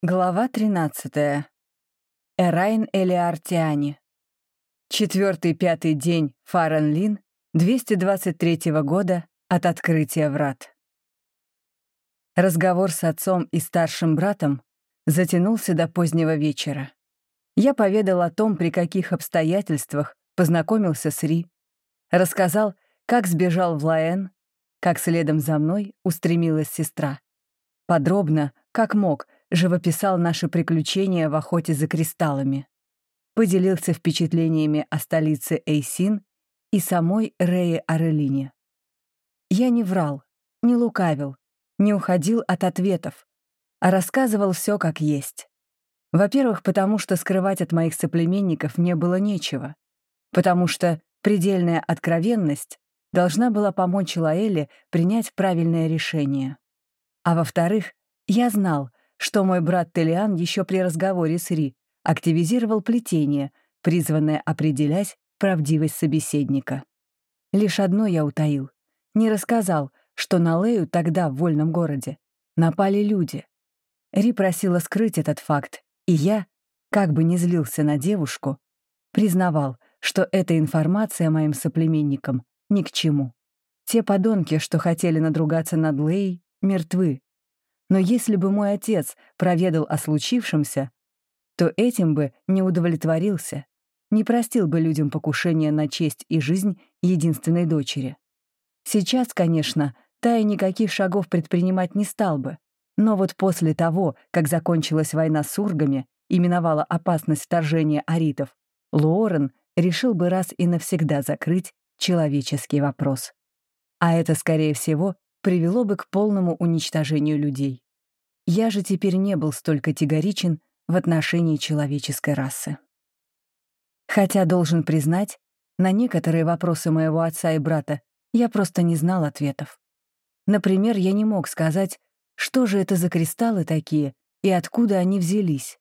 Глава 13. Эрайн Элиартиани. Четвертый-пятый день Фаренлин 223 года от открытия врат. Разговор с отцом и старшим братом затянулся до позднего вечера. Я поведал о том, при каких обстоятельствах познакомился с Ри, рассказал, как сбежал в Лаэн, как следом за мной устремилась сестра. Подробно, как мог, живописал наши приключения в охоте за кристаллами. Поделился впечатлениями о столице Эйсин и самой Рее Арелине. Я не врал, не лукавил, не уходил от ответов, а рассказывал все как есть. Во-первых, потому что скрывать от моих соплеменников мне было нечего, потому что предельная откровенность должна была помочь Лаэле принять правильное решение. А во-вторых, я знал, что мой брат Телиан еще при разговоре с Ри активизировал плетение, призванное определять правдивость собеседника. Лишь одно я утаил. Не рассказал, что на Лею тогда в вольном городе напали люди. Ри просила скрыть этот факт, и я, как бы не злился на девушку, признавал, что эта информация моим соплеменникам ни к чему. Те подонки, что хотели надругаться над Лей, мертвы. Но если бы мой отец проведал о случившемся, то этим бы не удовлетворился, не простил бы людям покушения на честь и жизнь единственной дочери. Сейчас, конечно, Тая никаких шагов предпринимать не стал бы, но вот после того, как закончилась война с ургами и миновала опасность вторжения аритов, Луорен решил бы раз и навсегда закрыть человеческий вопрос. А это, скорее всего, привело бы к полному уничтожению людей. Я же теперь не был столь категоричен в отношении человеческой расы. Хотя, должен признать, на некоторые вопросы моего отца и брата я просто не знал ответов. Например, я не мог сказать, что же это за кристаллы такие и откуда они взялись.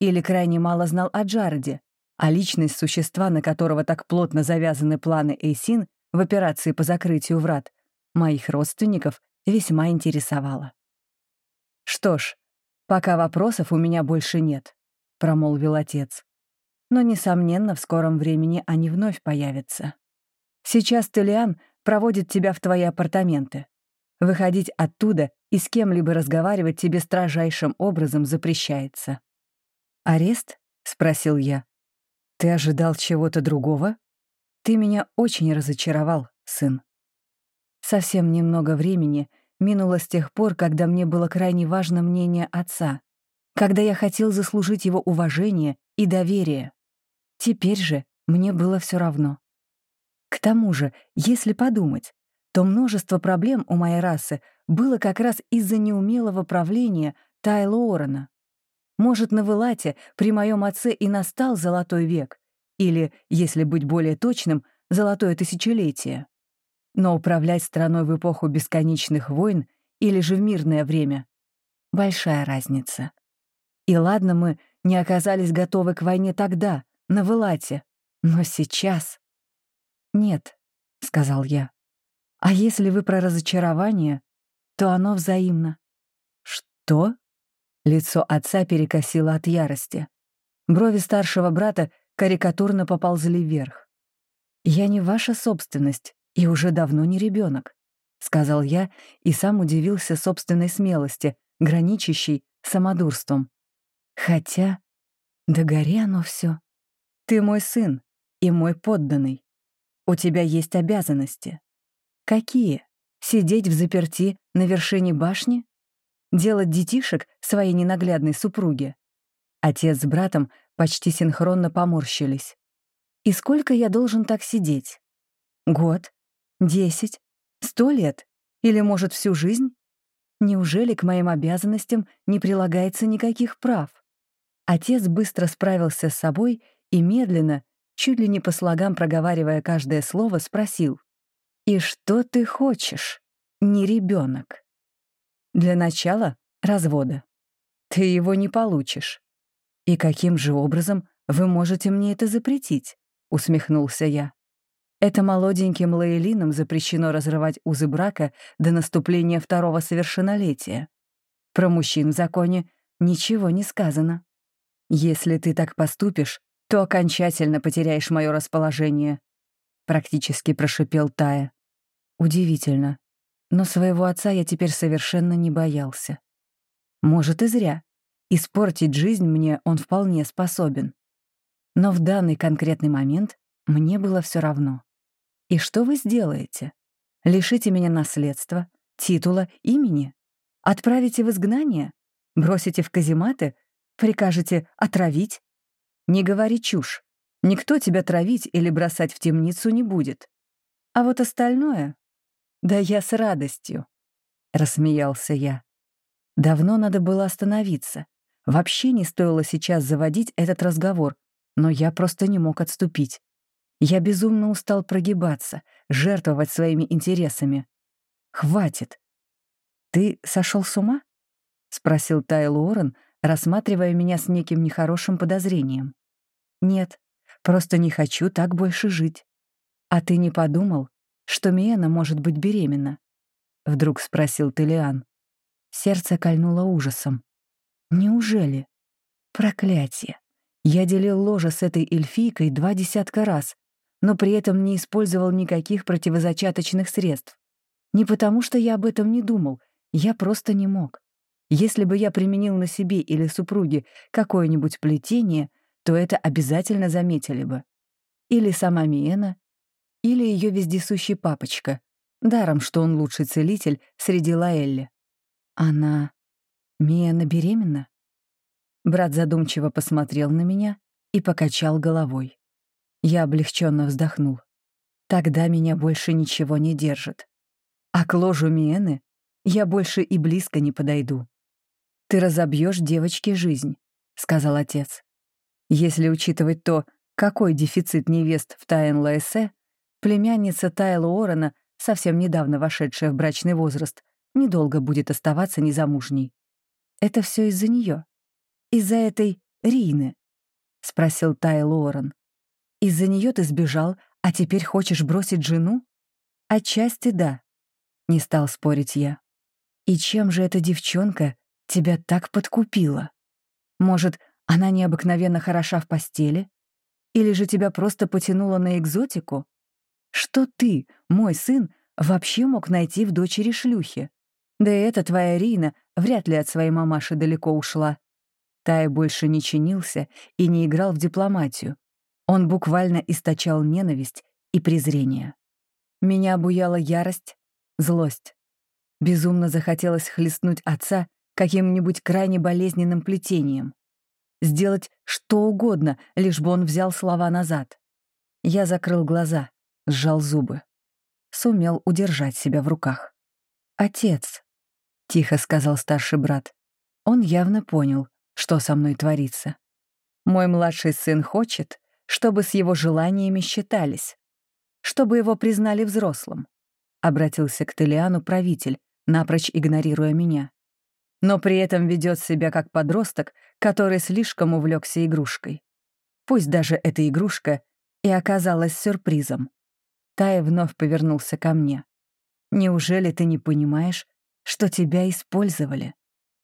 Или крайне мало знал о Джареде, а личность существа, на которого так плотно завязаны планы Эйсин в операции по закрытию врат, моих родственников весьма интересовала. «Что ж, пока вопросов у меня больше нет», — промолвил отец. «Но, несомненно, в скором времени они вновь появятся. Сейчас Телиан проводит тебя в твои апартаменты. Выходить оттуда и с кем-либо разговаривать тебе строжайшим образом запрещается». «Арест?» — спросил я. «Ты ожидал чего-то другого? Ты меня очень разочаровал, сын». Совсем немного времени минуло с тех пор, когда мне было крайне важно мнение отца, когда я хотел заслужить его уважение и доверие. Теперь же мне было все равно. К тому же, если подумать, то множество проблем у моей расы было как раз из-за неумелого правления Тайла Орона. Может, на Вылате при моем отце и настал золотой век, или, если быть более точным, золотое тысячелетие. Но управлять страной в эпоху бесконечных войн или же в мирное время — большая разница. И ладно, мы не оказались готовы к войне тогда, на Вылате, но сейчас... «Нет», — сказал я. «А если вы про разочарование, то оно взаимно». «Что?» Лицо отца перекосило от ярости. Брови старшего брата карикатурно поползли вверх. «Я не ваша собственность, и уже давно не ребенок, сказал я и сам удивился собственной смелости, граничащей самодурством. Хотя, да гори оно все. Ты мой сын и мой подданный. У тебя есть обязанности. Какие? Сидеть в заперти на вершине башни? Делать детишек своей ненаглядной супруге? Отец с братом почти синхронно поморщились. И сколько я должен так сидеть? Год? Десять? Сто лет? Или, может, всю жизнь? Неужели к моим обязанностям не прилагается никаких прав? Отец быстро справился с собой и медленно, чуть ли не по слогам проговаривая каждое слово, спросил. «И что ты хочешь, не ребенок? Для начала — развода. Ты его не получишь. И каким же образом вы можете мне это запретить?» — усмехнулся я. Это молоденьким лаэлинам запрещено разрывать узы брака до наступления второго совершеннолетия. Про мужчин в законе ничего не сказано. Если ты так поступишь, то окончательно потеряешь мое расположение», — практически прошипел Тая. Удивительно, но своего отца я теперь совершенно не боялся. Может, и зря. Испортить жизнь мне он вполне способен. Но в данный конкретный момент мне было все равно. И что вы сделаете? Лишите меня наследства, титула, имени? Отправите в изгнание? Бросите в казематы? Прикажете отравить? Не говори чушь. Никто тебя травить или бросать в темницу не будет. А вот остальное... Да я с радостью. Рассмеялся я. Давно надо было остановиться. Вообще не стоило сейчас заводить этот разговор, но я просто не мог отступить. Я безумно устал прогибаться, жертвовать своими интересами. Хватит. Ты сошел с ума? спросил Тайл Уоррен, рассматривая меня с неким нехорошим подозрением. Нет, просто не хочу так больше жить. А ты не подумал, что Миэна может быть беременна? Вдруг спросил Телиан. Сердце кольнуло ужасом. Неужели? Проклятие. Я делил ложе с этой эльфийкой два десятка раз, но при этом не использовал никаких противозачаточных средств. Не потому, что я об этом не думал, я просто не мог. Если бы я применил на себе или супруге какое-нибудь плетение, то это обязательно заметили бы. Или сама Миена, или ее вездесущий папочка, даром, что он лучший целитель среди Лаэлли. Она... Миена беременна? Брат задумчиво посмотрел на меня и покачал головой. Я облегченно вздохнул. Тогда меня больше ничего не держит. А к ложу Миены я больше и близко не подойду. «Ты разобьешь девочке жизнь», — сказал отец. Если учитывать то, какой дефицит невест в Тайн-Лаэсе, племянница Тайла Орена, совсем недавно вошедшая в брачный возраст, недолго будет оставаться незамужней. Это все из-за нее. Из-за этой Рины, спросил Тайл Орен. Из-за нее ты сбежал, а теперь хочешь бросить жену? Отчасти да. Не стал спорить я. И чем же эта девчонка тебя так подкупила? Может, она необыкновенно хороша в постели? Или же тебя просто потянуло на экзотику? Что ты, мой сын, вообще мог найти в дочери шлюхи? Да и эта твоя Рина вряд ли от своей мамаши далеко ушла. Тай больше не чинился и не играл в дипломатию. Он буквально источал ненависть и презрение. Меня обуяла ярость, злость. Безумно захотелось хлестнуть отца каким-нибудь крайне болезненным плетением. Сделать что угодно, лишь бы он взял слова назад. Я закрыл глаза, сжал зубы. Сумел удержать себя в руках. «Отец», — тихо сказал старший брат. Он явно понял, что со мной творится. Мой младший сын хочет, чтобы с его желаниями считались, чтобы его признали взрослым. Обратился к Телиану правитель, напрочь игнорируя меня. Но при этом ведет себя как подросток, который слишком увлекся игрушкой. Пусть даже эта игрушка и оказалась сюрпризом. Тай вновь повернулся ко мне. «Неужели ты не понимаешь, что тебя использовали?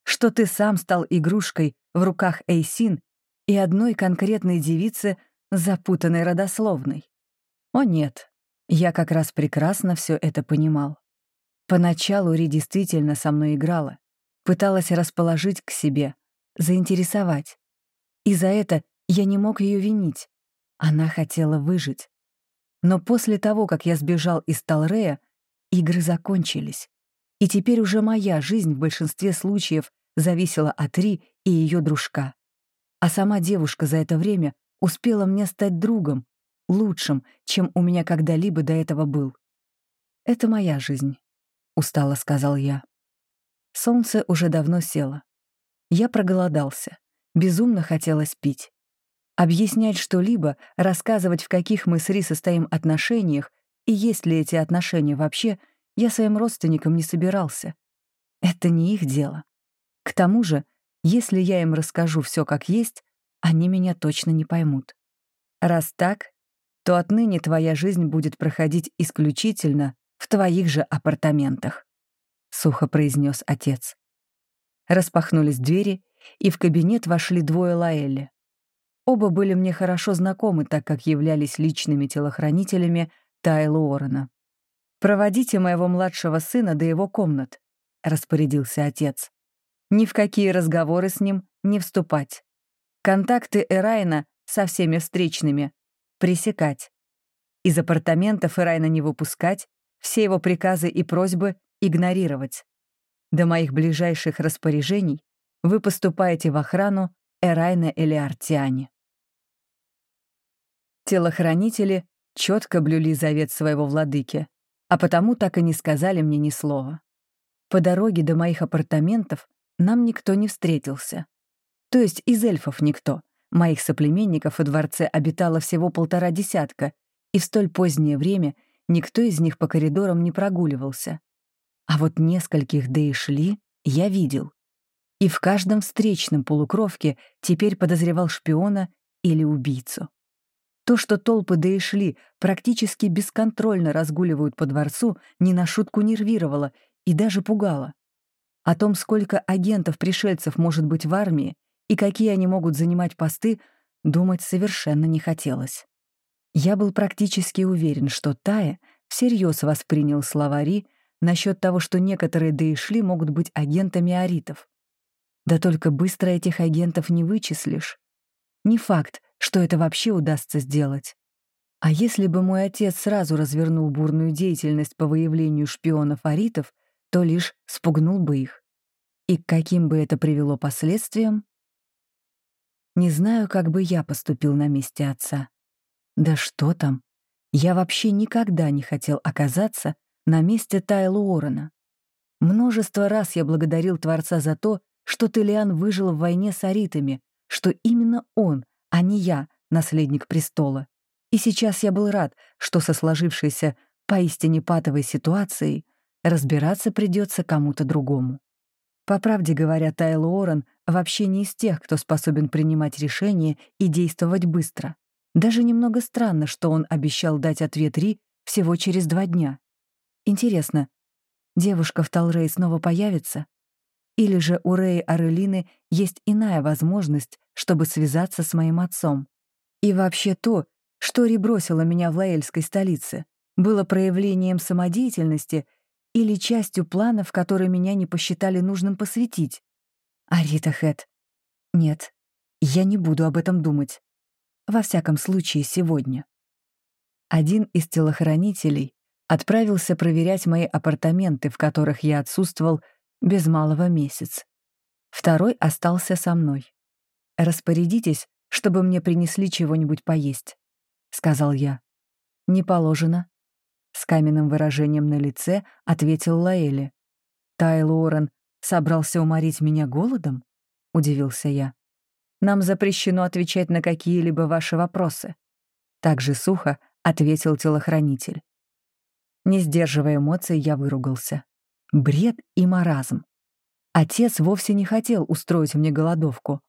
Что ты сам стал игрушкой в руках Эйсин и одной конкретной девицы, запутанной родословной? О нет, я как раз прекрасно все это понимал. Поначалу Ри действительно со мной играла, пыталась расположить к себе, заинтересовать. И за это я не мог ее винить. Она хотела выжить. Но после того, как я сбежал из Талрея, игры закончились. И теперь уже моя жизнь в большинстве случаев зависела от Ри и ее дружка. А сама девушка за это время успела мне стать другом, лучшим, чем у меня когда-либо до этого был. «Это моя жизнь», — устало сказал я. Солнце уже давно село. Я проголодался, безумно хотелось пить. Объяснять что-либо, рассказывать, в каких мы с Ри состоим отношениях и есть ли эти отношения вообще, я своим родственникам не собирался. Это не их дело. К тому же, если я им расскажу все как есть, они меня точно не поймут. Раз так, то отныне твоя жизнь будет проходить исключительно в твоих же апартаментах», — сухо произнес отец. Распахнулись двери, и в кабинет вошли двое Лаэлли. Оба были мне хорошо знакомы, так как являлись личными телохранителями Тайла Уоррена. «Проводите моего младшего сына до его комнат», — распорядился отец. «Ни в какие разговоры с ним не вступать. Контакты Эрайна со всеми встречными пресекать. Из апартаментов Эрайна не выпускать, все его приказы и просьбы игнорировать. До моих ближайших распоряжений вы поступаете в охрану Эрайна Элиартиане. Телохранители четко блюли завет своего владыки, а потому так и не сказали мне ни слова. По дороге до моих апартаментов нам никто не встретился. То есть из эльфов никто. Моих соплеменников во дворце обитало всего полтора десятка, и в столь позднее время никто из них по коридорам не прогуливался. А вот нескольких да и шли я видел и в каждом встречном полукровке теперь подозревал шпиона или убийцу. То, что толпы да и шли практически бесконтрольно разгуливают по дворцу, ни на шутку нервировало и даже пугало. О том, сколько агентов-пришельцев может быть в армии и какие они могут занимать посты, думать совершенно не хотелось. Я был практически уверен, что Тая всерьез воспринял словари насчет того, что некоторые да и шли могут быть агентами аритов. Да только быстро этих агентов не вычислишь. Не факт, что это вообще удастся сделать. А если бы мой отец сразу развернул бурную деятельность по выявлению шпионов-аритов, то лишь спугнул бы их. И к каким бы это привело последствиям? Не знаю, как бы я поступил на месте отца. Да что там? Я вообще никогда не хотел оказаться на месте Тайла Уоррена. Множество раз я благодарил Творца за то, что Телиан выжил в войне с аритами, что именно он, а не я, наследник престола. И сейчас я был рад, что со сложившейся поистине патовой ситуацией разбираться придется кому-то другому. По правде говоря, Тайл Уоррен вообще не из тех, кто способен принимать решения и действовать быстро. Даже немного странно, что он обещал дать ответ Ри всего через два дня. Интересно, девушка в Талрей снова появится? Или же у Рэи Арелины есть иная возможность, чтобы связаться с моим отцом. И вообще то, что Ри бросила меня в Лаэльской столице, было проявлением самодеятельности или частью планов, которые меня не посчитали нужным посвятить. А Рита Хэт? Нет, я не буду об этом думать. Во всяком случае, сегодня. Один из телохранителей отправился проверять мои апартаменты, в которых я отсутствовал без малого месяц. Второй остался со мной. «Распорядитесь, чтобы мне принесли чего-нибудь поесть», — сказал я. «Не положено», — с каменным выражением на лице ответил Лаэли. «Тай Лорен собрался уморить меня голодом?» — удивился я. «Нам запрещено отвечать на какие-либо ваши вопросы». Так же сухо ответил телохранитель. Не сдерживая эмоций, я выругался. Бред и маразм. Отец вовсе не хотел устроить мне голодовку.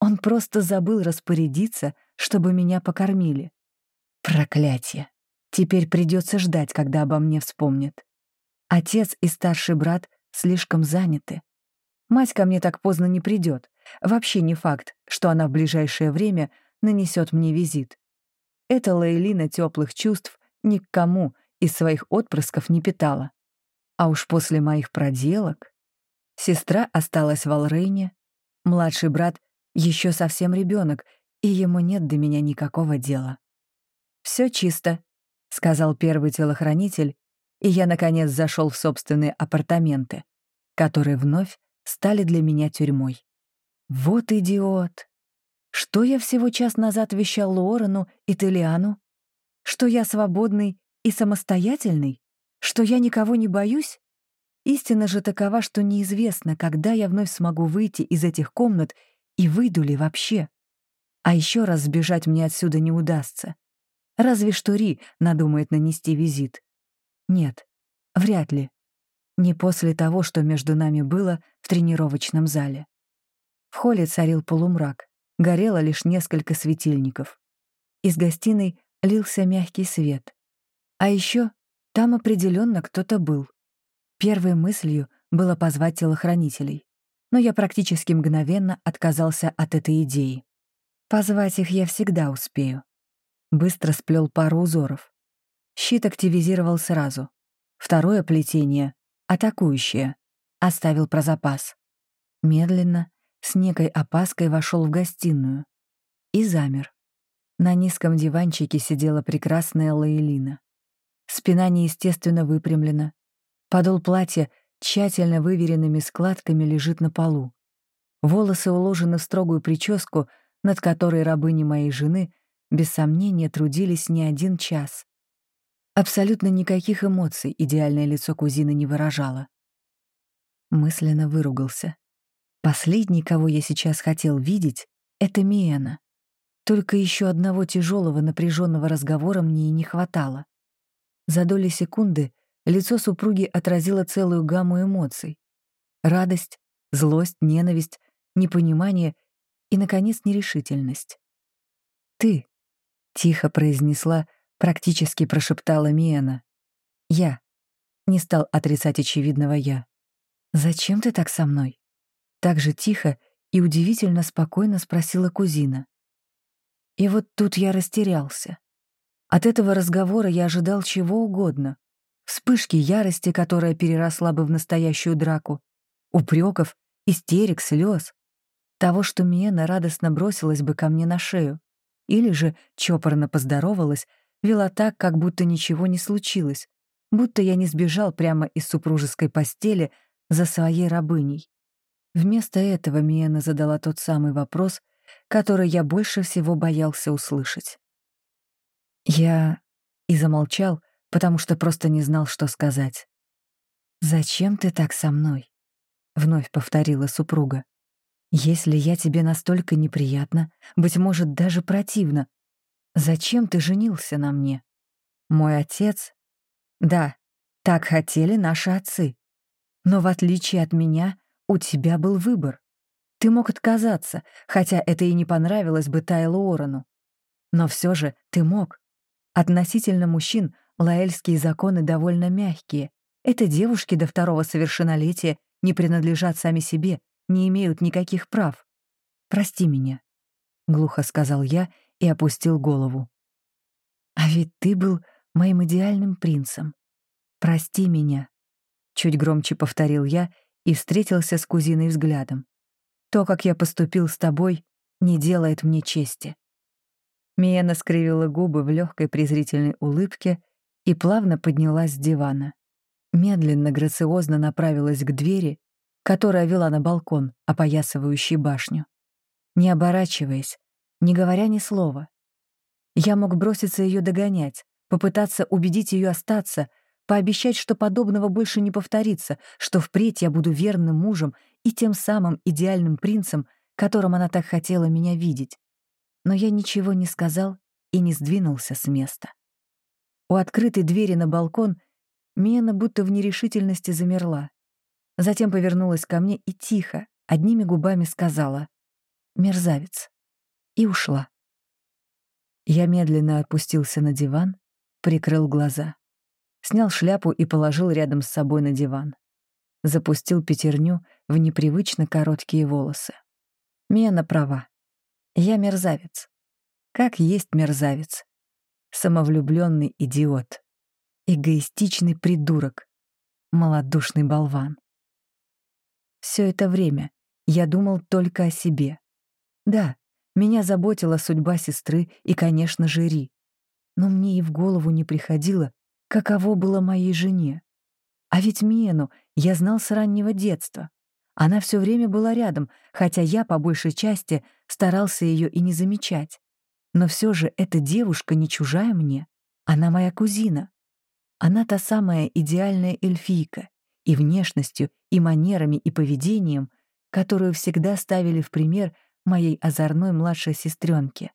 Он просто забыл распорядиться, чтобы меня покормили. Проклятие. Теперь придется ждать, когда обо мне вспомнят. Отец и старший брат слишком заняты. Мать ко мне так поздно не придет. Вообще не факт, что она в ближайшее время нанесет мне визит. Эта Лейлина теплых чувств ни к кому из своих отпрысков не питала. А уж после моих проделок... Сестра осталась в Алрейне, младший брат еще совсем ребенок, и ему нет до меня никакого дела. Все чисто», — сказал первый телохранитель, и я, наконец, зашел в собственные апартаменты, которые вновь стали для меня тюрьмой. Вот идиот! Что я всего час назад вещал Лорену и Телиану? Что я свободный и самостоятельный? Что я никого не боюсь? Истина же такова, что неизвестно, когда я вновь смогу выйти из этих комнат и выйду ли вообще. А еще раз сбежать мне отсюда не удастся. Разве что Ри надумает нанести визит. Нет, вряд ли. Не после того, что между нами было в тренировочном зале. В холле царил полумрак, горело лишь несколько светильников. Из гостиной лился мягкий свет. А еще там определенно кто-то был. Первой мыслью было позвать телохранителей. но я практически мгновенно отказался от этой идеи. Позвать их я всегда успею. Быстро сплел пару узоров. Щит активизировал сразу. Второе плетение, атакующее, оставил про запас. Медленно, с некой опаской вошел в гостиную. И замер. На низком диванчике сидела прекрасная Лаэлина. Спина неестественно выпрямлена. Подол платья тщательно выверенными складками лежит на полу. Волосы уложены в строгую прическу, над которой рабыни моей жены без сомнения трудились не один час. Абсолютно никаких эмоций идеальное лицо кузины не выражало. Мысленно выругался. Последний, кого я сейчас хотел видеть, — это Миэна. Только еще одного тяжелого напряженного разговора мне и не хватало. За доли секунды лицо супруги отразило целую гамму эмоций. Радость, злость, ненависть, непонимание и, наконец, нерешительность. «Ты», — тихо произнесла, практически прошептала Миэна. «Я». Не стал отрицать очевидного «я». «Зачем ты так со мной?» Так же тихо и удивительно спокойно спросила кузина. И вот тут я растерялся. От этого разговора я ожидал чего угодно. Вспышки ярости, которая переросла бы в настоящую драку, упреков, истерик, слез, того, что Миена радостно бросилась бы ко мне на шею, или же чопорно поздоровалась, вела так, как будто ничего не случилось, будто я не сбежал прямо из супружеской постели за своей рабыней. Вместо этого Миена задала тот самый вопрос, который я больше всего боялся услышать. Я и замолчал, потому что просто не знал, что сказать. «Зачем ты так со мной?» — вновь повторила супруга. «Если я тебе настолько неприятна, быть может, даже противна, Зачем ты женился на мне? Мой отец? Да, так хотели наши отцы. Но в отличие от меня, у тебя был выбор. Ты мог отказаться, хотя это и не понравилось бы Тайлу Орону. Но все же ты мог. Относительно мужчин лаэльские законы довольно мягкие. Это девушки до второго совершеннолетия не принадлежат сами себе, не имеют никаких прав. Прости меня, — глухо сказал я и опустил голову. «А ведь ты был моим идеальным принцем. Прости меня», — чуть громче повторил я и встретился с кузиной взглядом. «То, как я поступил с тобой, не делает мне чести». Миена скривила губы в легкой презрительной улыбке и плавно поднялась с дивана. Медленно, грациозно направилась к двери, которая вела на балкон, опоясывающий башню. Не оборачиваясь, не говоря ни слова. Я мог броситься ее догонять, попытаться убедить ее остаться, пообещать, что подобного больше не повторится, что впредь я буду верным мужем и тем самым идеальным принцем, которым она так хотела меня видеть. Но я ничего не сказал и не сдвинулся с места. У открытой двери на балкон Мена будто в нерешительности замерла. Затем повернулась ко мне и тихо, одними губами сказала «Мерзавец» и ушла. Я медленно опустился на диван, прикрыл глаза. Снял шляпу и положил рядом с собой на диван. Запустил пятерню в непривычно короткие волосы. Мена права. Я мерзавец. Как есть мерзавец. Самовлюбленный идиот. Эгоистичный придурок. Малодушный болван. Все это время я думал только о себе. Да, меня заботила судьба сестры и, конечно же, Ри. Но мне и в голову не приходило, каково было моей жене. А ведь Миену я знал с раннего детства. Она все время была рядом, хотя я, по большей части, старался ее и не замечать. Но все же эта девушка не чужая мне. Она моя кузина. Она та самая идеальная эльфийка, и внешностью, и манерами, и поведением, которую всегда ставили в пример моей озорной младшей сестренке.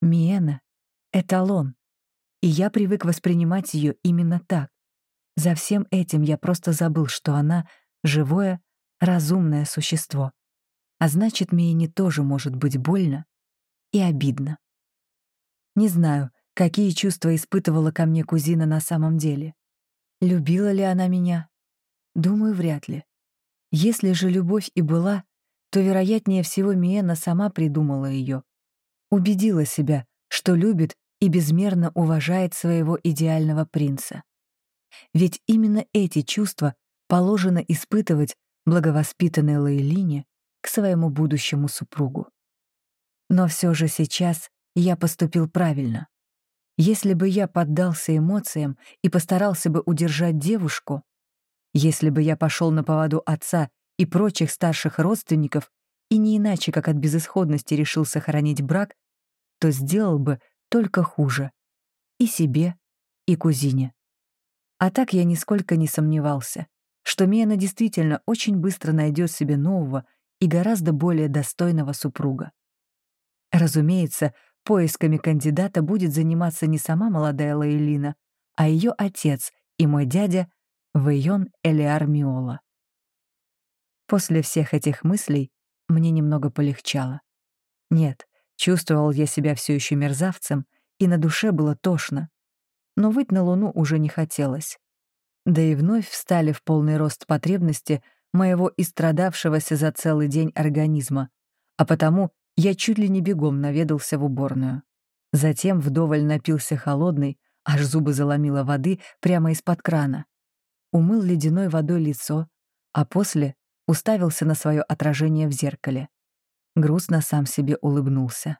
Миена — эталон, и я привык воспринимать ее именно так. За всем этим я просто забыл, что она — живое, разумное существо. А значит, Миене тоже может быть больно и обидно. Не знаю, какие чувства испытывала ко мне кузина на самом деле. Любила ли она меня? Думаю, вряд ли. Если же любовь и была, то, вероятнее всего, Миена сама придумала ее. Убедила себя, что любит и безмерно уважает своего идеального принца. Ведь именно эти чувства положено испытывать благовоспитанной Лейлине к своему будущему супругу. Но все же сейчас я поступил правильно. Если бы я поддался эмоциям и постарался бы удержать девушку, если бы я пошел на поводу отца и прочих старших родственников и не иначе, как от безысходности решил сохранить брак, то сделал бы только хуже. И себе, и кузине. А так я нисколько не сомневался, что Мена действительно очень быстро найдет себе нового и гораздо более достойного супруга. Разумеется, поисками кандидата будет заниматься не сама молодая Лаэлина, а ее отец и мой дядя Вейон Элиар Миола. После всех этих мыслей мне немного полегчало. Нет, чувствовал я себя все еще мерзавцем, и на душе было тошно. Но выть на луну уже не хотелось. Да и вновь встали в полный рост потребности моего истрадавшегося за целый день организма, а потому я чуть ли не бегом наведался в уборную. Затем вдоволь напился холодной, аж зубы заломило воды прямо из-под крана. Умыл ледяной водой лицо, а после уставился на свое отражение в зеркале. Грустно сам себе улыбнулся.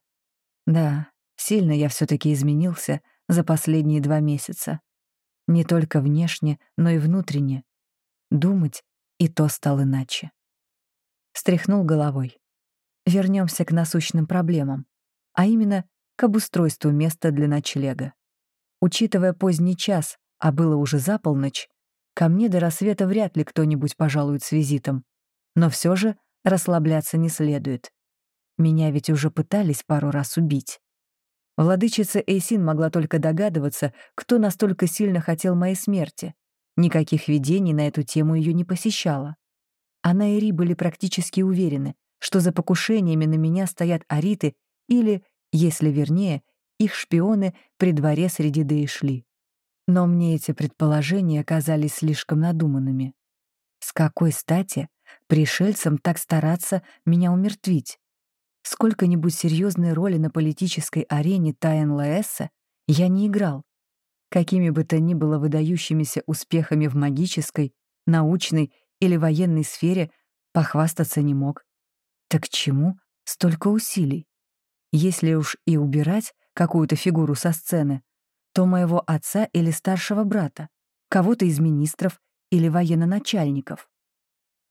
Да, сильно я все таки изменился за последние два месяца. Не только внешне, но и внутренне. Думать и то стал иначе. Стряхнул головой. Вернемся к насущным проблемам, а именно к обустройству места для ночлега. Учитывая поздний час, а было уже за полночь, ко мне до рассвета вряд ли кто-нибудь пожалует с визитом. Но все же расслабляться не следует. Меня ведь уже пытались пару раз убить. Владычица Эйсин могла только догадываться, кто настолько сильно хотел моей смерти. Никаких видений на эту тему ее не посещало. Она и Ри были практически уверены, что за покушениями на меня стоят ариты или, если вернее, их шпионы при дворе среди Дейшли. Но мне эти предположения казались слишком надуманными. С какой стати пришельцам так стараться меня умертвить? Сколько-нибудь серьезной роли на политической арене Лаэсса я не играл. Какими бы то ни было выдающимися успехами в магической, научной или военной сфере похвастаться не мог. Так чему столько усилий? Если уж и убирать какую-то фигуру со сцены, то моего отца или старшего брата, кого-то из министров или военно-начальников.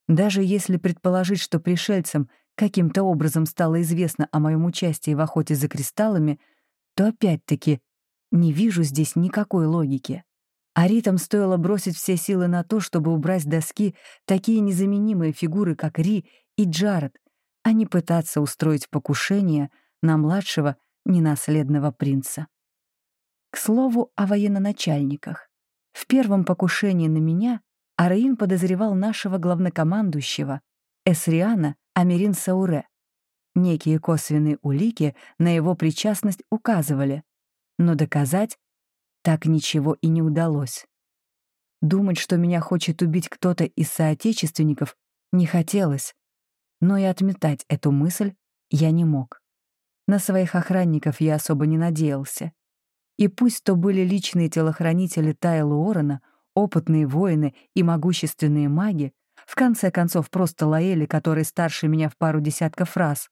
Даже если предположить, что пришельцам каким-то образом стало известно о моем участии в охоте за кристаллами, то опять-таки не вижу здесь никакой логики. Аритам стоило бросить все силы на то, чтобы убрать с доски такие незаменимые фигуры, как Ри и Джаред, а не пытаться устроить покушение на младшего ненаследного принца. К слову о военноначальниках. В первом покушении на меня Араин подозревал нашего главнокомандующего, Эсриана Америн Сауре. Некие косвенные улики на его причастность указывали, но доказать так ничего и не удалось. Думать, что меня хочет убить кто-то из соотечественников, не хотелось, но и отметать эту мысль я не мог. На своих охранников я особо не надеялся. И пусть то были личные телохранители Тайла Уоррена, опытные воины и могущественные маги, в конце концов просто Лаэли, который старше меня в пару десятков раз.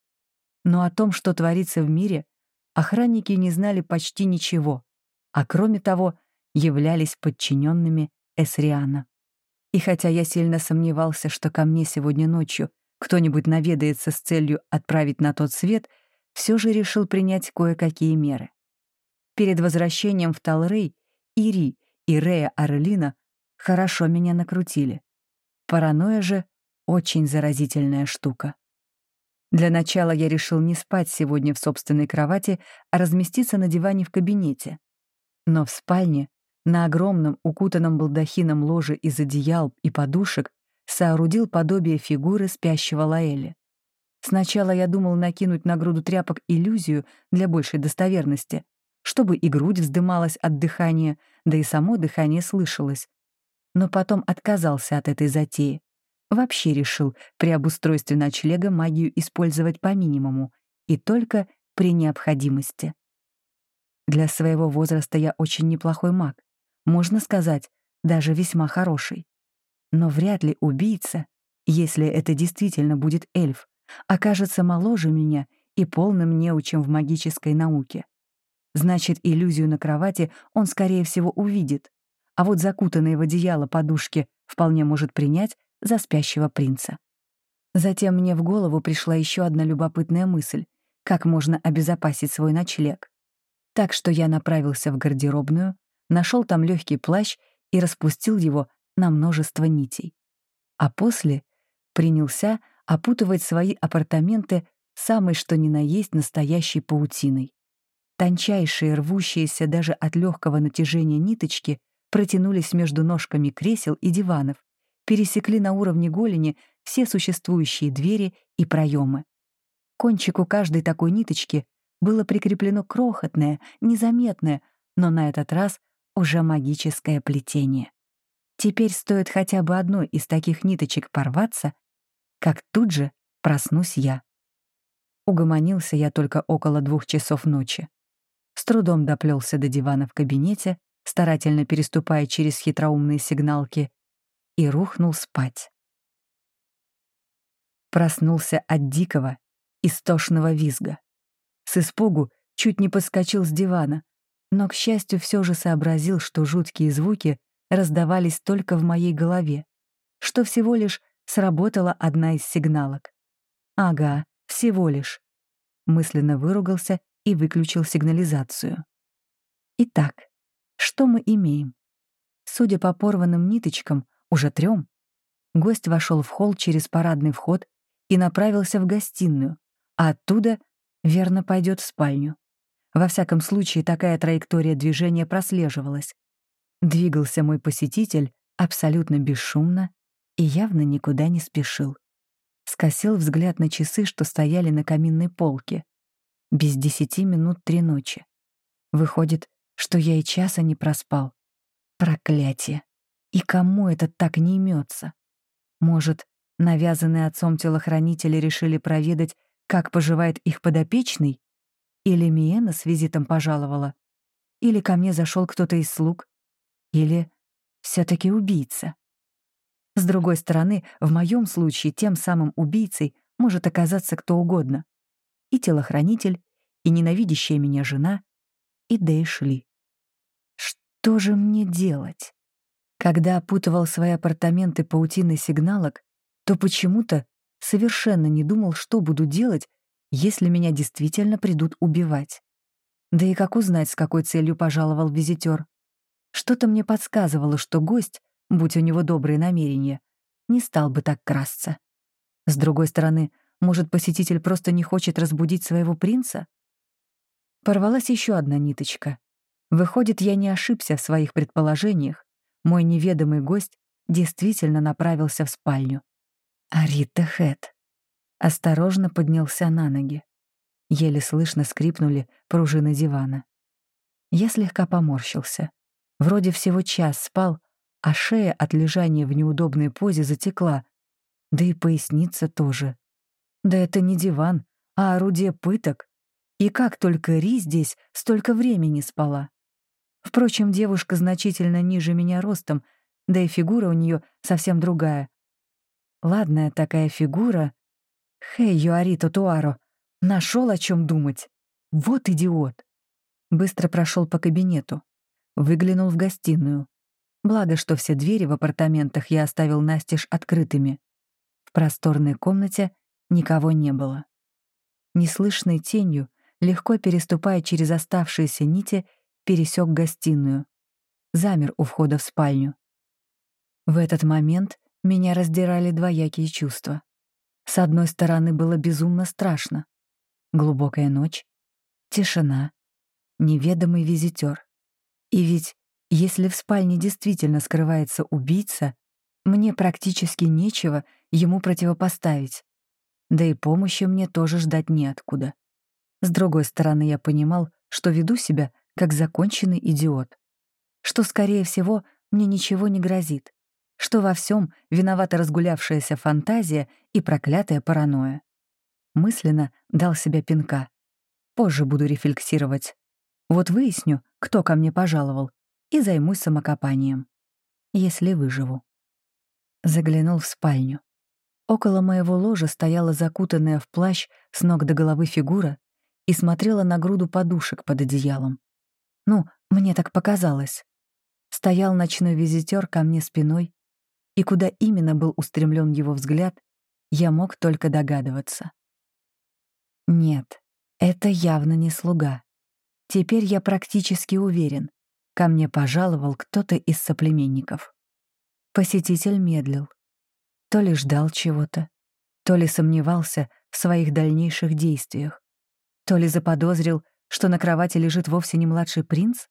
Но о том, что творится в мире, охранники не знали почти ничего, а кроме того, являлись подчиненными Эсриана. И хотя я сильно сомневался, что ко мне сегодня ночью кто-нибудь наведается с целью отправить на тот свет, все же решил принять кое-какие меры. Перед возвращением в Талрей Ири и Рея Орлина хорошо меня накрутили. Паранойя же — очень заразительная штука. Для начала я решил не спать сегодня в собственной кровати, а разместиться на диване в кабинете. Но в спальне, на огромном укутанном балдахином ложе из одеял и подушек, соорудил подобие фигуры спящего Лаэли. Сначала я думал накинуть на груду тряпок иллюзию для большей достоверности, чтобы и грудь вздымалась от дыхания, да и само дыхание слышалось. Но потом отказался от этой затеи. вообще решил при обустройстве ночлега магию использовать по минимуму и только при необходимости. Для своего возраста я очень неплохой маг, можно сказать, даже весьма хороший. Но вряд ли убийца, если это действительно будет эльф, окажется моложе меня и полным неучем в магической науке. Значит, иллюзию на кровати он, скорее всего, увидит, а вот закутанные в одеяло подушки вполне может принять за спящего принца. Затем мне в голову пришла еще одна любопытная мысль, как можно обезопасить свой ночлег. Так что я направился в гардеробную, нашел там легкий плащ и распустил его на множество нитей. А после принялся опутывать свои апартаменты самой что ни на есть настоящей паутиной. Тончайшие, рвущиеся даже от легкого натяжения ниточки протянулись между ножками кресел и диванов, пересекли на уровне голени все существующие двери и проемы. Кончику каждой такой ниточки было прикреплено крохотное, незаметное, но на этот раз уже магическое плетение. Теперь стоит хотя бы одной из таких ниточек порваться, как тут же проснусь я. Угомонился я только около двух часов ночи. С трудом доплелся до дивана в кабинете, старательно переступая через хитроумные сигналки, и рухнул спать. Проснулся от дикого, истошного визга. С испугу чуть не подскочил с дивана, но, к счастью, все же сообразил, что жуткие звуки раздавались только в моей голове, что всего лишь сработала одна из сигналок. «Ага, всего лишь». Мысленно выругался и выключил сигнализацию. Итак, что мы имеем? Судя по порванным ниточкам, уже трем, гость вошел в холл через парадный вход и направился в гостиную, а оттуда верно пойдет в спальню. Во всяком случае, такая траектория движения прослеживалась. Двигался мой посетитель абсолютно бесшумно и явно никуда не спешил. Скосил взгляд на часы, что стояли на каминной полке. Без десяти минут три ночи. Выходит, что я и часа не проспал. Проклятие! И кому это так не имется? Может, навязанные отцом телохранители решили проведать, как поживает их подопечный? Или Миена с визитом пожаловала? Или ко мне зашел кто-то из слуг? Или все таки убийца? С другой стороны, в моем случае тем самым убийцей может оказаться кто угодно. И телохранитель, и ненавидящая меня жена, и Дэйшли. Что же мне делать? Когда опутывал свои апартаменты паутиной сигналок, то почему-то совершенно не думал, что буду делать, если меня действительно придут убивать. Да и как узнать, с какой целью пожаловал визитер? Что-то мне подсказывало, что гость, будь у него добрые намерения, не стал бы так красться. С другой стороны, может, посетитель просто не хочет разбудить своего принца? Порвалась еще одна ниточка. Выходит, я не ошибся в своих предположениях. Мой неведомый гость действительно направился в спальню. Арита Хэт осторожно поднялся на ноги. Еле слышно скрипнули пружины дивана. Я слегка поморщился. Вроде всего час спал, а шея от лежания в неудобной позе затекла, да и поясница тоже. Да это не диван, а орудие пыток. И как только Ри здесь столько времени спала. Впрочем, девушка значительно ниже меня ростом, да и фигура у нее совсем другая. Ладная такая фигура, Хей, Юарито Туаро, нашел о чем думать. Вот идиот. Быстро прошел по кабинету. Выглянул в гостиную. Благо, что все двери в апартаментах я оставил настежь открытыми. В просторной комнате никого не было. Неслышной тенью, легко переступая через оставшиеся нити, пересек гостиную. Замер у входа в спальню. В этот момент меня раздирали двоякие чувства. С одной стороны, было безумно страшно. Глубокая ночь, тишина, неведомый визитер. И ведь, если в спальне действительно скрывается убийца, мне практически нечего ему противопоставить. Да и помощи мне тоже ждать неоткуда. С другой стороны, я понимал, что веду себя как законченный идиот. Что, скорее всего, мне ничего не грозит. что во всем виновата разгулявшаяся фантазия и проклятая паранойя. Мысленно дал себе пинка. Позже буду рефлексировать. Вот выясню, кто ко мне пожаловал, и займусь самокопанием. Если выживу. Заглянул в спальню. Около моего ложа стояла закутанная в плащ с ног до головы фигура и смотрела на груду подушек под одеялом. Ну, мне так показалось. Стоял ночной визитер ко мне спиной, и куда именно был устремлен его взгляд, я мог только догадываться. Нет, это явно не слуга. Теперь я практически уверен, ко мне пожаловал кто-то из соплеменников. Посетитель медлил. То ли ждал чего-то, то ли сомневался в своих дальнейших действиях, то ли заподозрил, что на кровати лежит вовсе не младший принц.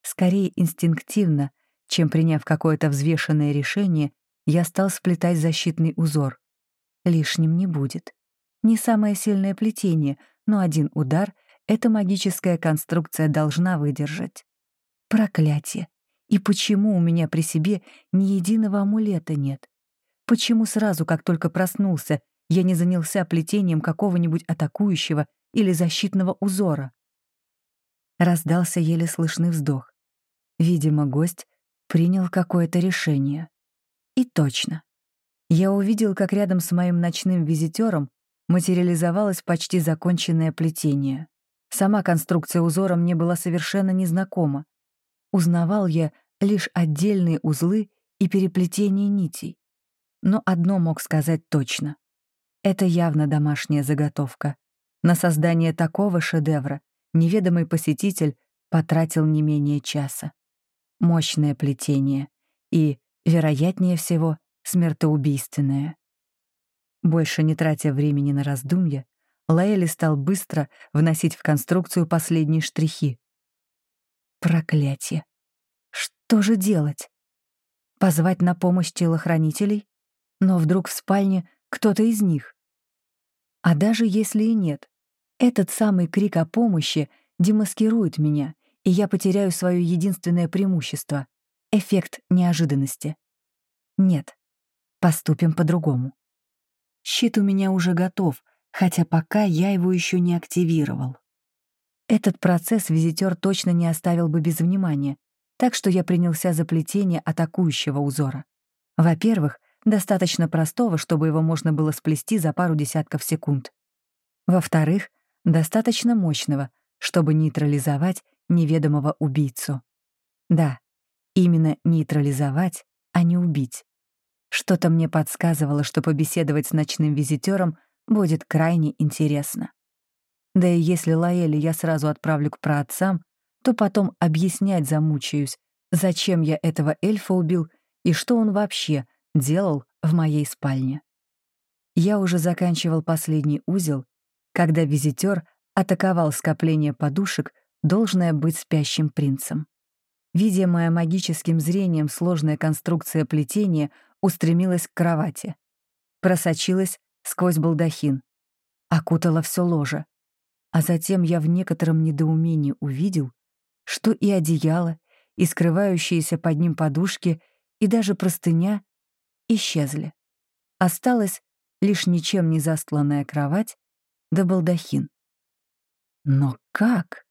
Скорее инстинктивно, чем приняв какое-то взвешенное решение, я стал сплетать защитный узор. Лишним не будет. Не самое сильное плетение, но один удар эта магическая конструкция должна выдержать. Проклятие! И почему у меня при себе ни единого амулета нет? Почему сразу, как только проснулся, я не занялся плетением какого-нибудь атакующего или защитного узора? Раздался еле слышный вздох. Видимо, гость принял какое-то решение. И точно. Я увидел, как рядом с моим ночным визитером материализовалось почти законченное плетение. Сама конструкция узора мне была совершенно незнакома. Узнавал я лишь отдельные узлы и переплетение нитей. Но одно мог сказать точно. Это явно домашняя заготовка. На создание такого шедевра неведомый посетитель потратил не менее часа. Мощное плетение и, вероятнее всего, смертоубийственное. Больше не тратя времени на раздумья, Лаэли стал быстро вносить в конструкцию последние штрихи. Проклятие! Что же делать? Позвать на помощь телохранителей? Но вдруг в спальне кто-то из них. А даже если и нет, этот самый крик о помощи демаскирует меня, и я потеряю свое единственное преимущество — эффект неожиданности. Нет, поступим по-другому. Щит у меня уже готов, хотя пока я его еще не активировал. Этот процесс визитер точно не оставил бы без внимания, так что я принялся за плетение атакующего узора. Во-первых, достаточно простого, чтобы его можно было сплести за пару десятков секунд. Во-вторых, достаточно мощного, чтобы нейтрализовать неведомого убийцу. Да, именно нейтрализовать, а не убить. Что-то мне подсказывало, что побеседовать с ночным визитером будет крайне интересно. Да и если Лаэли я сразу отправлю к праотцам, то потом объяснять замучаюсь, зачем я этого эльфа убил и что он вообще делал в моей спальне. Я уже заканчивал последний узел, когда визитер атаковал скопление подушек, должное быть спящим принцем. Видимая магическим зрением сложная конструкция плетения устремилась к кровати. Просочилась сквозь балдахин. Окутала все ложе. А затем я в некотором недоумении увидел, что и одеяло, и скрывающиеся под ним подушки, и даже простыня исчезли. Осталась лишь ничем не застланная кровать да балдахин. Но как?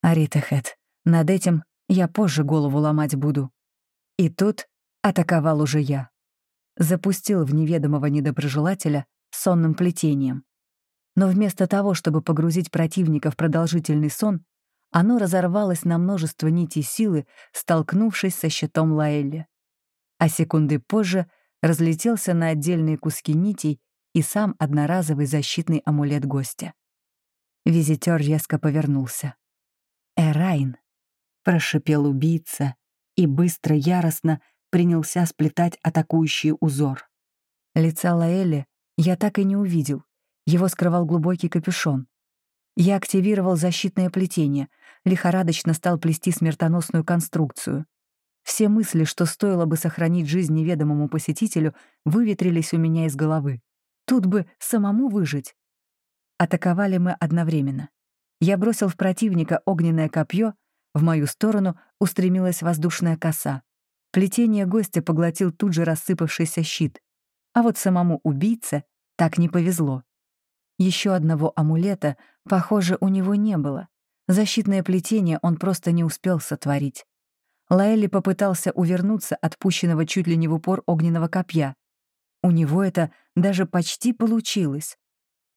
Аритахет, над этим я позже голову ломать буду. И тут атаковал уже я. Запустил в неведомого недоброжелателя сонным плетением. Но вместо того, чтобы погрузить противника в продолжительный сон, оно разорвалось на множество нитей силы, столкнувшись со щитом Лаэлли а секунды позже разлетелся на отдельные куски нитей и сам одноразовый защитный амулет гостя. Визитер резко повернулся. «Эрайн!» — прошипел убийца и быстро, яростно принялся сплетать атакующий узор. Лица Лаэли я так и не увидел, его скрывал глубокий капюшон. Я активировал защитное плетение, лихорадочно стал плести смертоносную конструкцию. Все мысли, что стоило бы сохранить жизнь неведомому посетителю, выветрились у меня из головы. Тут бы самому выжить. Атаковали мы одновременно. Я бросил в противника огненное копье, в мою сторону устремилась воздушная коса. Плетение гостя поглотил тут же рассыпавшийся щит, а вот самому убийце так не повезло. Еще одного амулета, похоже, у него не было. Защитное плетение он просто не успел сотворить. Лаэли попытался увернуться от пущенного чуть ли не в упор огненного копья. У него это даже почти получилось.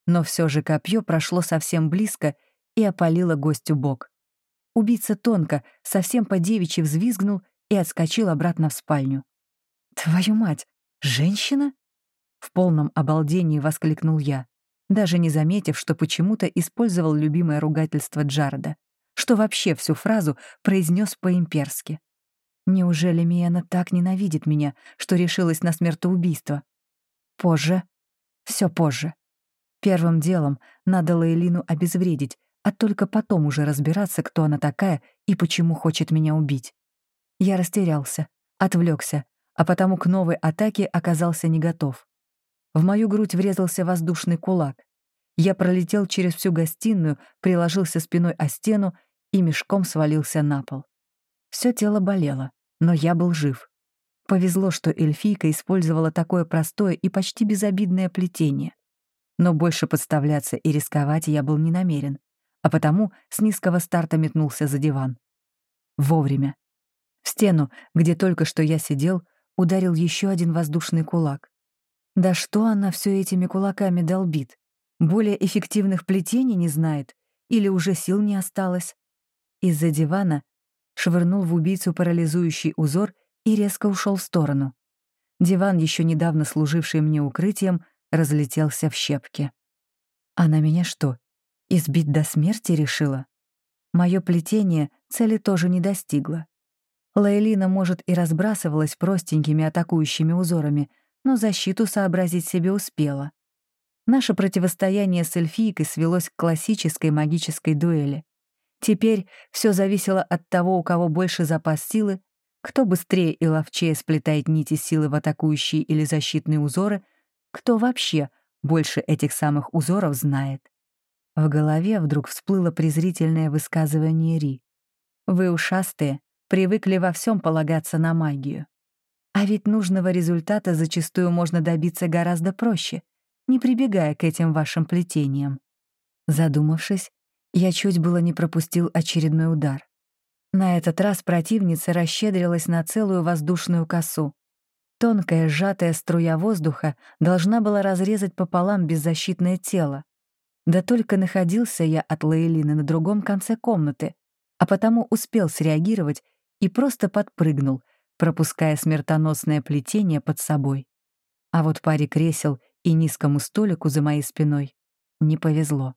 Но все же копье прошло совсем близко и опалило гостю бок. Убийца тонко, совсем по-девичьи взвизгнул и отскочил обратно в спальню. «Твою мать, женщина?» В полном обалдении воскликнул я даже не заметив, что почему-то использовал любимое ругательство Джареда, что вообще всю фразу произнес по-имперски. Неужели Миэна так ненавидит меня, что решилась на смертоубийство? Позже. Все позже. Первым делом надо Лейлину обезвредить, а только потом уже разбираться, кто она такая и почему хочет меня убить. Я растерялся, отвлекся, а потому к новой атаке оказался не готов. В мою грудь врезался воздушный кулак. Я пролетел через всю гостиную, приложился спиной о стену и мешком свалился на пол. Все тело болело, но я был жив. Повезло, что эльфийка использовала такое простое и почти безобидное плетение. Но больше подставляться и рисковать я был не намерен, а потому с низкого старта метнулся за диван. Вовремя. В стену, где только что я сидел, ударил еще один воздушный кулак. Да что она все этими кулаками долбит? Более эффективных плетений не знает? Или уже сил не осталось? Из-за дивана швырнул в убийцу парализующий узор и резко ушел в сторону. Диван, еще недавно служивший мне укрытием, разлетелся в щепки. Она меня что, избить до смерти решила? Мое плетение цели тоже не достигло. Лейлина, может, и разбрасывалась простенькими атакующими узорами, но защиту сообразить себе успела. Наше противостояние с эльфийкой свелось к классической магической дуэли. Теперь все зависело от того, у кого больше запас силы, кто быстрее и ловчее сплетает нити силы в атакующие или защитные узоры, кто вообще больше этих самых узоров знает. В голове вдруг всплыло презрительное высказывание Ри. «Вы, ушастые, привыкли во всем полагаться на магию. А ведь нужного результата зачастую можно добиться гораздо проще, не прибегая к этим вашим плетениям. Задумавшись, я чуть было не пропустил очередной удар. На этот раз противница расщедрилась на целую воздушную косу. Тонкая сжатая струя воздуха должна была разрезать пополам беззащитное тело. Да только находился я от Лаэлины на другом конце комнаты, а потому успел среагировать и просто подпрыгнул — пропуская смертоносное плетение под собой. А вот паре кресел и низкому столику за моей спиной не повезло.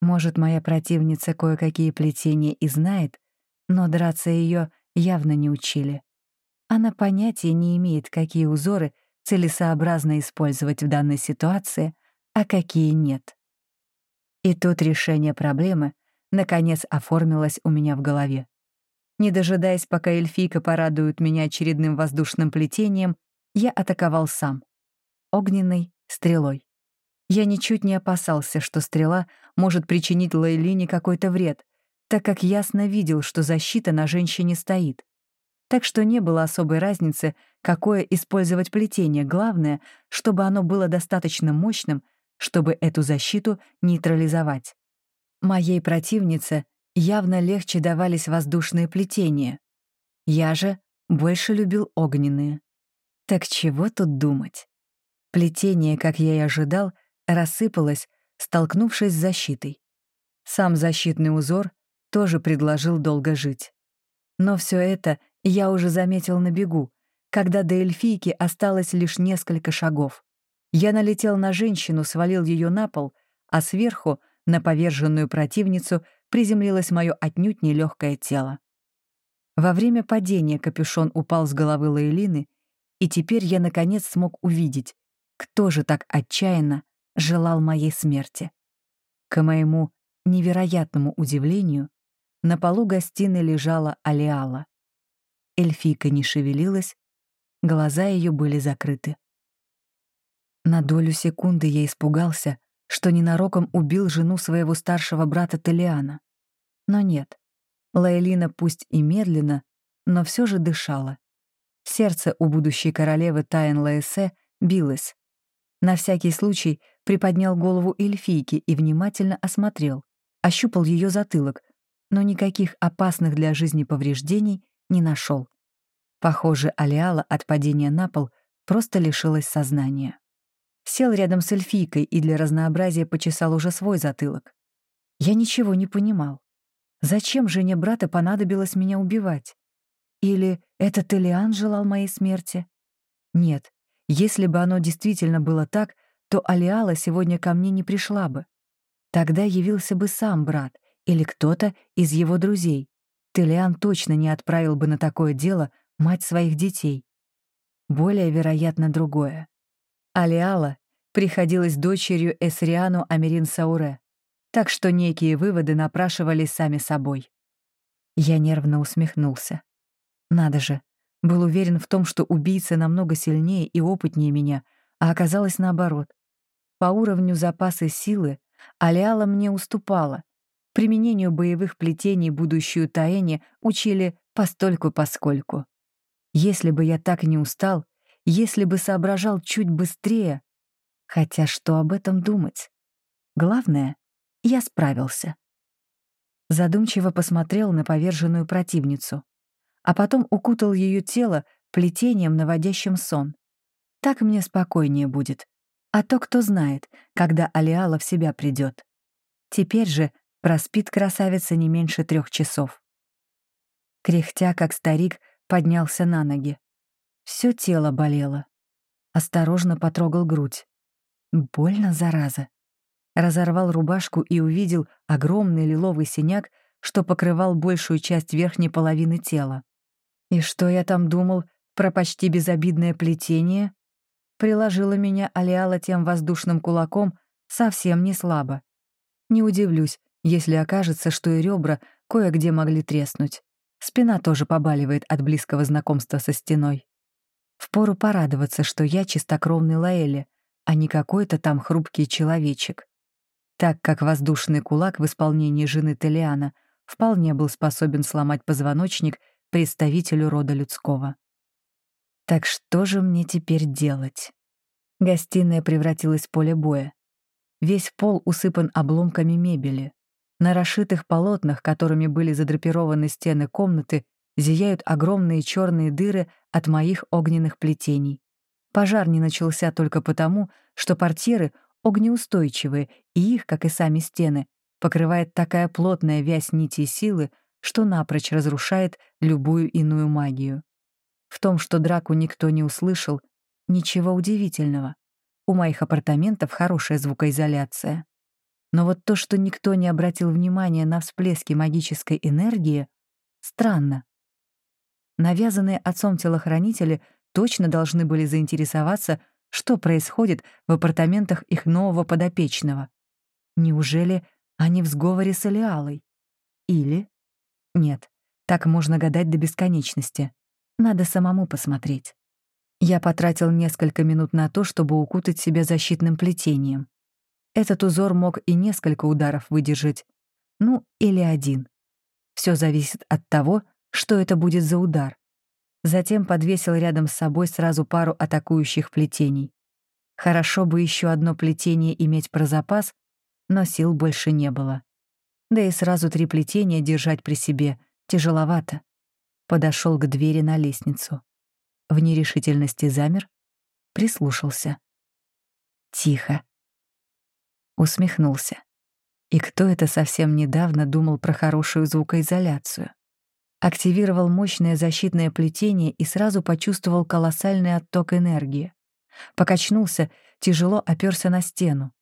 Может, моя противница кое-какие плетения и знает, но драться ее явно не учили. Она понятия не имеет, какие узоры целесообразно использовать в данной ситуации, а какие нет. И тут решение проблемы наконец оформилось у меня в голове. Не дожидаясь, пока эльфийка порадует меня очередным воздушным плетением, я атаковал сам. Огненной стрелой. Я ничуть не опасался, что стрела может причинить Лейлине какой-то вред, так как ясно видел, что защита на женщине стоит. Так что не было особой разницы, какое использовать плетение. Главное, чтобы оно было достаточно мощным, чтобы эту защиту нейтрализовать. Моей противнице явно легче давались воздушные плетения. Я же больше любил огненные. Так чего тут думать? Плетение, как я и ожидал, рассыпалось, столкнувшись с защитой. Сам защитный узор тоже предложил долго жить. Но все это я уже заметил на бегу, когда до эльфийки осталось лишь несколько шагов. Я налетел на женщину, свалил ее на пол, а сверху, на поверженную противницу, приземлилось мое отнюдь нелегкое тело. Во время падения капюшон упал с головы Лейлины, и теперь я наконец смог увидеть, кто же так отчаянно желал моей смерти. К моему невероятному удивлению, на полу гостиной лежала Алиала. Эльфийка не шевелилась, глаза ее были закрыты. На долю секунды я испугался, что ненароком убил жену своего старшего брата Талиана. Но нет. Лаэлина пусть и медленно, но все же дышала, Сердце у будущей королевы Тайн Лаэсе билось. На всякий случай приподнял голову эльфийки и внимательно осмотрел, ощупал ее затылок, но никаких опасных для жизни повреждений не нашел. Похоже, Алиала от падения на пол просто лишилась сознания. Сел рядом с эльфийкой и для разнообразия почесал уже свой затылок. Я ничего не понимал. Зачем жене брата понадобилось меня убивать? Или этот Элиан желал моей смерти? Нет, если бы оно действительно было так, то Алиала сегодня ко мне не пришла бы. Тогда явился бы сам брат или кто-то из его друзей. Телиан точно не отправил бы на такое дело мать своих детей. Более вероятно другое. Алиала приходилась дочерью Эсриану Америн Сауре, так что некие выводы напрашивались сами собой. Я нервно усмехнулся. Надо же, был уверен в том, что убийца намного сильнее и опытнее меня, а оказалось наоборот. По уровню запасы силы Алиала мне уступала. Применению боевых плетений будущую Таэни учили постольку-поскольку. Если бы я так не устал, если бы соображал чуть быстрее, хотя что об этом думать? Главное, я справился. Задумчиво посмотрел на поверженную противницу а потом укутал ее тело плетением, наводящим сон. Так мне спокойнее будет. А то кто знает, когда Алиала в себя придет. Теперь же проспит красавица не меньше трех часов. Кряхтя, как старик, поднялся на ноги. Все тело болело. Осторожно потрогал грудь. Больно, зараза. Разорвал рубашку и увидел огромный лиловый синяк, что покрывал большую часть верхней половины тела. И что я там думал про почти безобидное плетение? Приложила меня Алиала тем воздушным кулаком совсем не слабо. Не удивлюсь, если окажется, что и ребра кое-где могли треснуть. Спина тоже побаливает от близкого знакомства со стеной. Впору порадоваться, что я чистокровный Лаэли, а не какой-то там хрупкий человечек. Так как воздушный кулак в исполнении жены Телиана вполне был способен сломать позвоночник представителю рода людского. Так что же мне теперь делать? Гостиная превратилась в поле боя. Весь пол усыпан обломками мебели. На расшитых полотнах, которыми были задрапированы стены комнаты, зияют огромные черные дыры от моих огненных плетений. Пожар не начался только потому, что портьеры огнеустойчивые, и их, как и сами стены, покрывает такая плотная вязь нитей силы, что напрочь разрушает любую иную магию. В том, что драку никто не услышал, ничего удивительного. У моих апартаментов хорошая звукоизоляция. Но вот то, что никто не обратил внимания на всплески магической энергии, странно. Навязанные отцом телохранители точно должны были заинтересоваться, что происходит в апартаментах их нового подопечного. Неужели они в сговоре с Алиалой? Или нет, так можно гадать до бесконечности. Надо самому посмотреть. Я потратил несколько минут на то, чтобы укутать себя защитным плетением. Этот узор мог и несколько ударов выдержать. Ну, или один. Все зависит от того, что это будет за удар. Затем подвесил рядом с собой сразу пару атакующих плетений. Хорошо бы еще одно плетение иметь про запас, но сил больше не было. Да и сразу три плетения держать при себе тяжеловато. Подошел к двери на лестницу. В нерешительности замер, прислушался. Тихо. Усмехнулся. И кто это совсем недавно думал про хорошую звукоизоляцию? Активировал мощное защитное плетение и сразу почувствовал колоссальный отток энергии. Покачнулся, тяжело оперся на стену.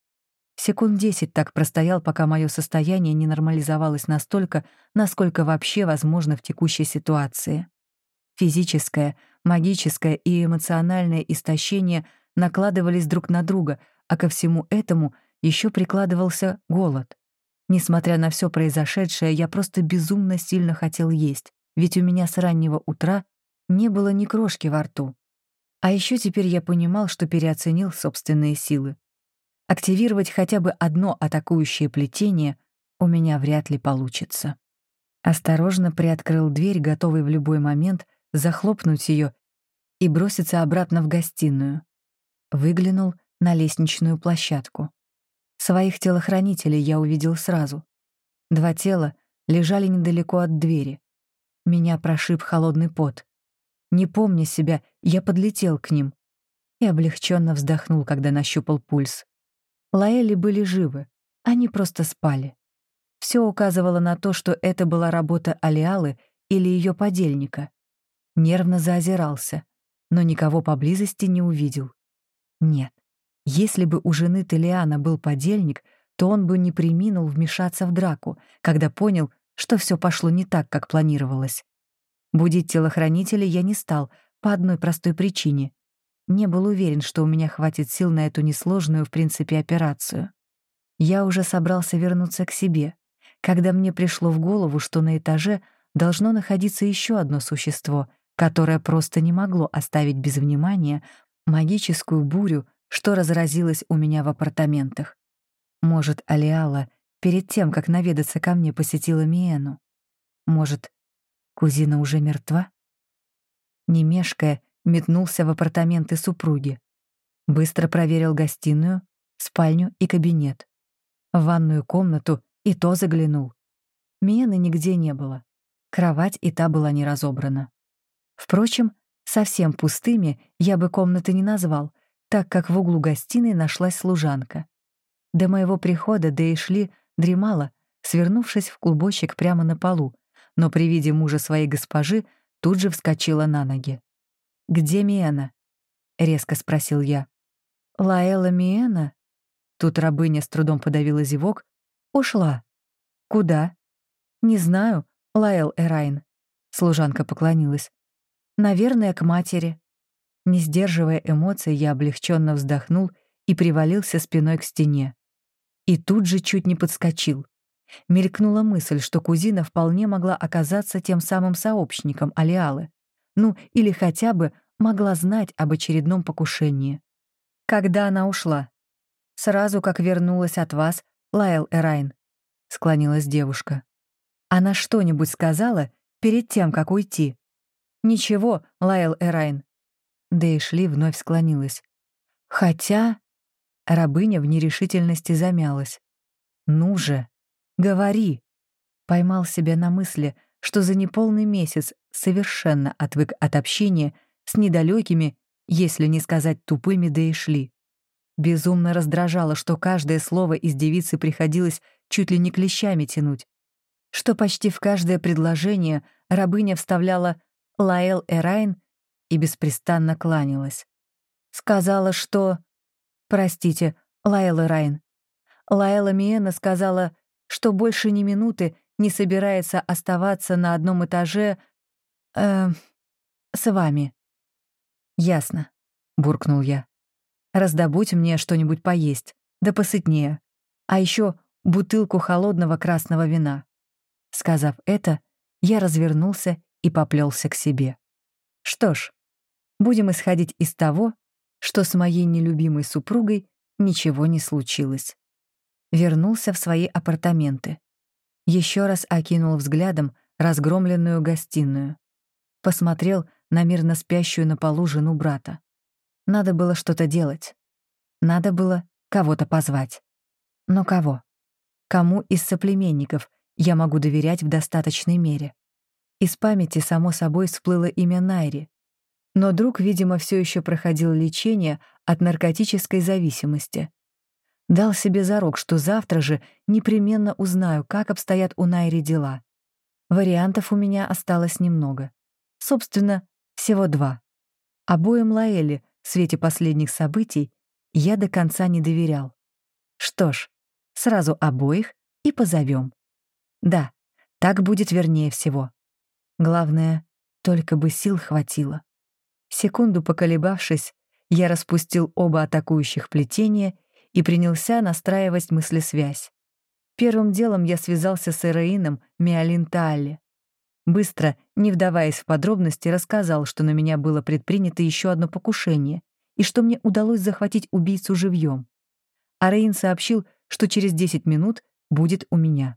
Секунд десять так простоял, пока мое состояние не нормализовалось настолько, насколько вообще возможно в текущей ситуации. Физическое, магическое и эмоциональное истощение накладывались друг на друга, а ко всему этому еще прикладывался голод. Несмотря на все произошедшее, я просто безумно сильно хотел есть, ведь у меня с раннего утра не было ни крошки во рту. А еще теперь я понимал, что переоценил собственные силы. Активировать хотя бы одно атакующее плетение у меня вряд ли получится. Осторожно приоткрыл дверь, готовый в любой момент захлопнуть ее и броситься обратно в гостиную. Выглянул на лестничную площадку. Своих телохранителей я увидел сразу. Два тела лежали недалеко от двери. Меня прошиб холодный пот. Не помня себя, я подлетел к ним и облегченно вздохнул, когда нащупал пульс. Лаэли были живы, они просто спали. Все указывало на то, что это была работа Алиалы или ее подельника. Нервно заозирался, но никого поблизости не увидел. Нет, если бы у жены Телиана был подельник, то он бы не приминул вмешаться в драку, когда понял, что все пошло не так, как планировалось. Будить телохранителя я не стал по одной простой причине. Не был уверен, что у меня хватит сил на эту несложную, в принципе, операцию. Я уже собрался вернуться к себе, когда мне пришло в голову, что на этаже должно находиться еще одно существо, которое просто не могло оставить без внимания магическую бурю, что разразилась у меня в апартаментах. Может, Алиала перед тем, как наведаться ко мне, посетила Миену? Может, кузина уже мертва? Не мешкая, метнулся в апартаменты супруги. Быстро проверил гостиную, спальню и кабинет. В ванную комнату и то заглянул. Миены нигде не было. Кровать и та была не разобрана. Впрочем, совсем пустыми я бы комнаты не назвал, так как в углу гостиной нашлась служанка. До моего прихода Дэйшли дремала, свернувшись в клубочек прямо на полу, но при виде мужа своей госпожи тут же вскочила на ноги. «Где Миэна?» — резко спросил я. «Лаэла Миэна?» Тут рабыня с трудом подавила зевок. «Ушла». «Куда?» «Не знаю, Лаэл Эрайн». Служанка поклонилась. «Наверное, к матери». Не сдерживая эмоций, я облегченно вздохнул и привалился спиной к стене. И тут же чуть не подскочил. Мелькнула мысль, что кузина вполне могла оказаться тем самым сообщником Алиалы. Ну, или хотя бы могла знать об очередном покушении. Когда она ушла? Сразу как вернулась от вас, Лайл Эрайн, склонилась девушка. Она что-нибудь сказала перед тем, как уйти? Ничего, Лайл Эрайн. Да и шли вновь склонилась. Хотя... Рабыня в нерешительности замялась. «Ну же, говори!» Поймал себя на мысли, что за неполный месяц совершенно отвык от общения с недалекими, если не сказать тупыми, да и шли. Безумно раздражало, что каждое слово из девицы приходилось чуть ли не клещами тянуть, что почти в каждое предложение рабыня вставляла «Лаэл Эрайн» и беспрестанно кланялась. Сказала, что Простите, Лайла Райн. Лайла Миена сказала, что больше ни минуты не собирается оставаться на одном этаже э, с вами. Ясно, буркнул я. Раздобудь мне что-нибудь поесть, да посытнее. А еще бутылку холодного красного вина. Сказав это, я развернулся и поплелся к себе. Что ж, будем исходить из того, что с моей нелюбимой супругой ничего не случилось. Вернулся в свои апартаменты. Еще раз окинул взглядом разгромленную гостиную. Посмотрел на мирно спящую на полу жену брата. Надо было что-то делать. Надо было кого-то позвать. Но кого? Кому из соплеменников я могу доверять в достаточной мере? Из памяти, само собой, всплыло имя Найри, но друг, видимо, все еще проходил лечение от наркотической зависимости. Дал себе зарок, что завтра же непременно узнаю, как обстоят у Найри дела. Вариантов у меня осталось немного. Собственно, всего два. Обоим Лаэли в свете последних событий я до конца не доверял. Что ж, сразу обоих и позовем. Да, так будет вернее всего. Главное, только бы сил хватило. Секунду поколебавшись, я распустил оба атакующих плетения и принялся настраивать мыслесвязь. Первым делом я связался с Эроином Миалин Таалли. Быстро, не вдаваясь в подробности, рассказал, что на меня было предпринято еще одно покушение и что мне удалось захватить убийцу живьем. Араин сообщил, что через 10 минут будет у меня.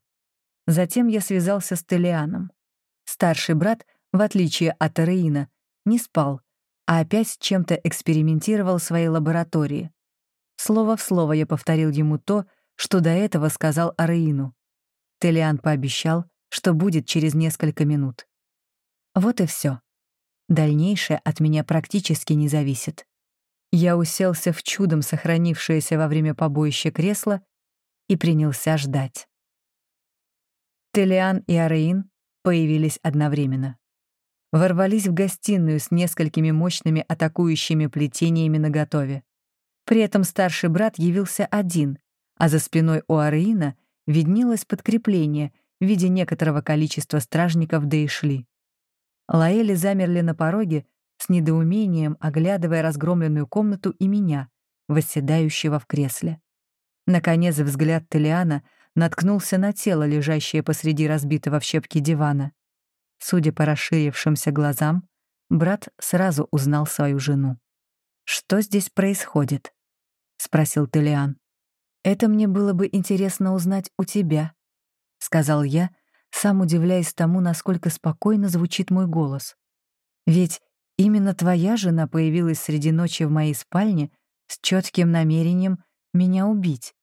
Затем я связался с Телианом. Старший брат, в отличие от Араина, не спал а опять чем-то экспериментировал в своей лаборатории. Слово в слово я повторил ему то, что до этого сказал Араину. Телиан пообещал, что будет через несколько минут. Вот и все. Дальнейшее от меня практически не зависит. Я уселся в чудом сохранившееся во время побоища кресло и принялся ждать. Телиан и Араин появились одновременно. Ворвались в гостиную с несколькими мощными атакующими плетениями наготове. При этом старший брат явился один, а за спиной у Араина виднелось подкрепление в виде некоторого количества стражников да и шли. Лаэли замерли на пороге, с недоумением оглядывая разгромленную комнату и меня, восседающего в кресле. Наконец взгляд Телиана наткнулся на тело, лежащее посреди разбитого в щепки дивана. Судя по расширившимся глазам, брат сразу узнал свою жену. «Что здесь происходит?» — спросил Телиан. «Это мне было бы интересно узнать у тебя», — сказал я, сам удивляясь тому, насколько спокойно звучит мой голос. «Ведь именно твоя жена появилась среди ночи в моей спальне с четким намерением меня убить».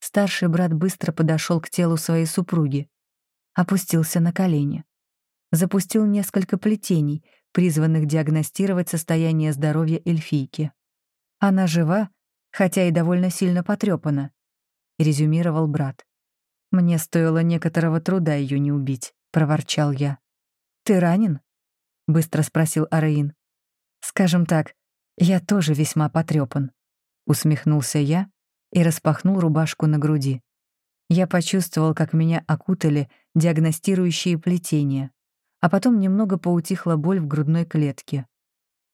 Старший брат быстро подошел к телу своей супруги, опустился на колени запустил несколько плетений, призванных диагностировать состояние здоровья эльфийки. Она жива, хотя и довольно сильно потрепана, резюмировал брат. Мне стоило некоторого труда ее не убить, проворчал я. Ты ранен? быстро спросил Араин. Скажем так, я тоже весьма потрепан, усмехнулся я и распахнул рубашку на груди. Я почувствовал, как меня окутали диагностирующие плетения а потом немного поутихла боль в грудной клетке.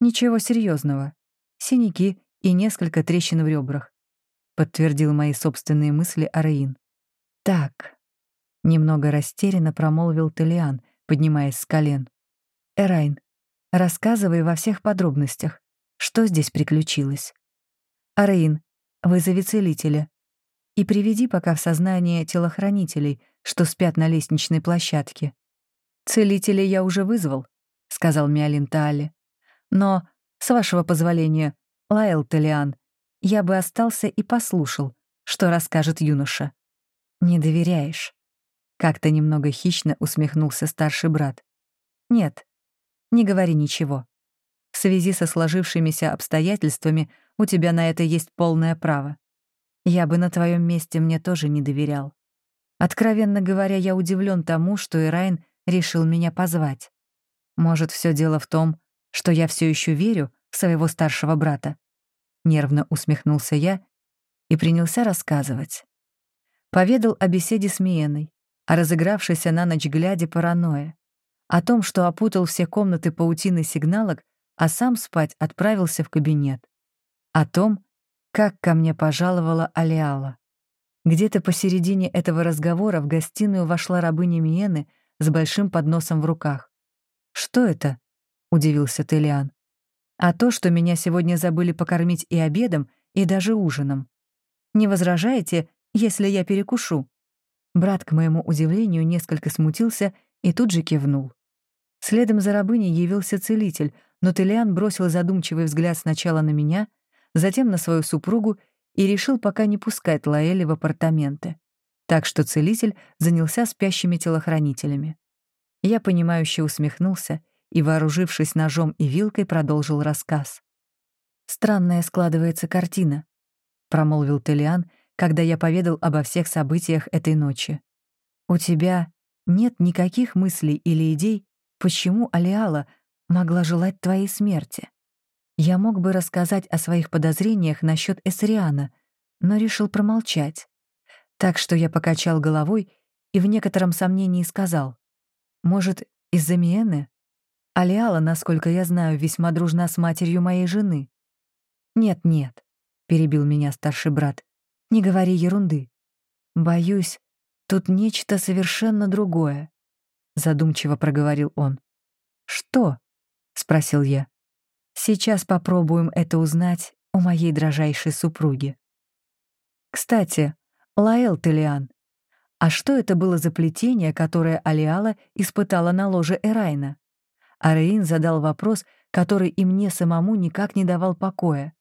Ничего серьезного. Синяки и несколько трещин в ребрах. Подтвердил мои собственные мысли Араин. Так. Немного растерянно промолвил Телиан, поднимаясь с колен. Эрайн, рассказывай во всех подробностях, что здесь приключилось. Араин, вызови целителя. И приведи пока в сознание телохранителей, что спят на лестничной площадке. «Целителя я уже вызвал», — сказал Миалин Таали. «Но, с вашего позволения, Лайл Талиан, я бы остался и послушал, что расскажет юноша». «Не доверяешь?» — как-то немного хищно усмехнулся старший брат. «Нет, не говори ничего. В связи со сложившимися обстоятельствами у тебя на это есть полное право. Я бы на твоем месте мне тоже не доверял. Откровенно говоря, я удивлен тому, что Ирайн решил меня позвать. Может, все дело в том, что я все еще верю в своего старшего брата? Нервно усмехнулся я и принялся рассказывать. Поведал о беседе с Миеной, о разыгравшейся на ночь глядя паранойе, о том, что опутал все комнаты паутины сигналок, а сам спать отправился в кабинет, о том, как ко мне пожаловала Алиала. Где-то посередине этого разговора в гостиную вошла рабыня Миены с большим подносом в руках. «Что это?» — удивился Телиан. «А то, что меня сегодня забыли покормить и обедом, и даже ужином. Не возражаете, если я перекушу?» Брат, к моему удивлению, несколько смутился и тут же кивнул. Следом за рабыней явился целитель, но Телиан бросил задумчивый взгляд сначала на меня, затем на свою супругу и решил пока не пускать Лаэли в апартаменты так что целитель занялся спящими телохранителями. Я понимающе усмехнулся и, вооружившись ножом и вилкой, продолжил рассказ. «Странная складывается картина», — промолвил Телиан, когда я поведал обо всех событиях этой ночи. «У тебя нет никаких мыслей или идей, почему Алиала могла желать твоей смерти. Я мог бы рассказать о своих подозрениях насчет Эсриана, но решил промолчать. Так что я покачал головой и в некотором сомнении сказал, «Может, из-за Миены? Алиала, насколько я знаю, весьма дружна с матерью моей жены». «Нет-нет», — перебил меня старший брат, — «не говори ерунды. Боюсь, тут нечто совершенно другое», — задумчиво проговорил он. «Что?» — спросил я. «Сейчас попробуем это узнать у моей дрожайшей супруги». «Кстати, Лаэл Телиан. А что это было за плетение, которое Алиала испытала на ложе Эрайна? Ареин задал вопрос, который и мне самому никак не давал покоя.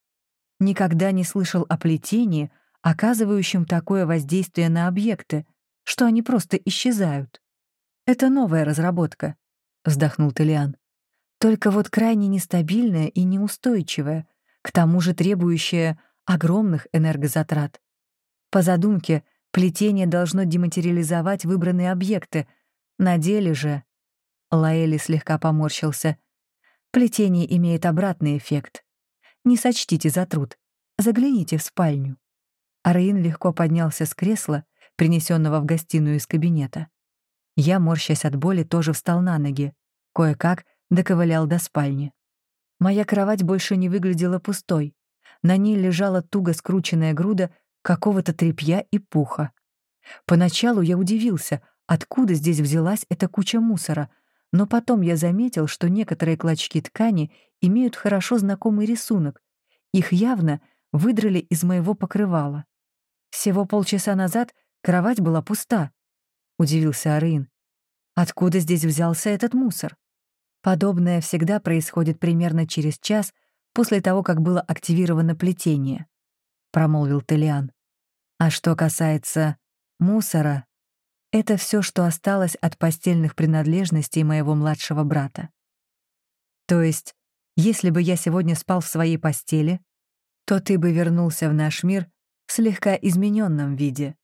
Никогда не слышал о плетении, оказывающем такое воздействие на объекты, что они просто исчезают. Это новая разработка, вздохнул Телиан. Только вот крайне нестабильная и неустойчивая, к тому же требующая огромных энергозатрат. По задумке, плетение должно дематериализовать выбранные объекты, на деле же... Лаэли слегка поморщился. Плетение имеет обратный эффект. Не сочтите за труд. Загляните в спальню. Араин легко поднялся с кресла, принесенного в гостиную из кабинета. Я, морщась от боли, тоже встал на ноги. Кое-как доковылял до спальни. Моя кровать больше не выглядела пустой. На ней лежала туго скрученная груда какого-то тряпья и пуха. Поначалу я удивился, откуда здесь взялась эта куча мусора, но потом я заметил, что некоторые клочки ткани имеют хорошо знакомый рисунок. Их явно выдрали из моего покрывала. Всего полчаса назад кровать была пуста, — удивился Арин. Откуда здесь взялся этот мусор? Подобное всегда происходит примерно через час после того, как было активировано плетение, промолвил Телиан. А что касается мусора, это все, что осталось от постельных принадлежностей моего младшего брата. То есть, если бы я сегодня спал в своей постели, то ты бы вернулся в наш мир слегка измененном виде.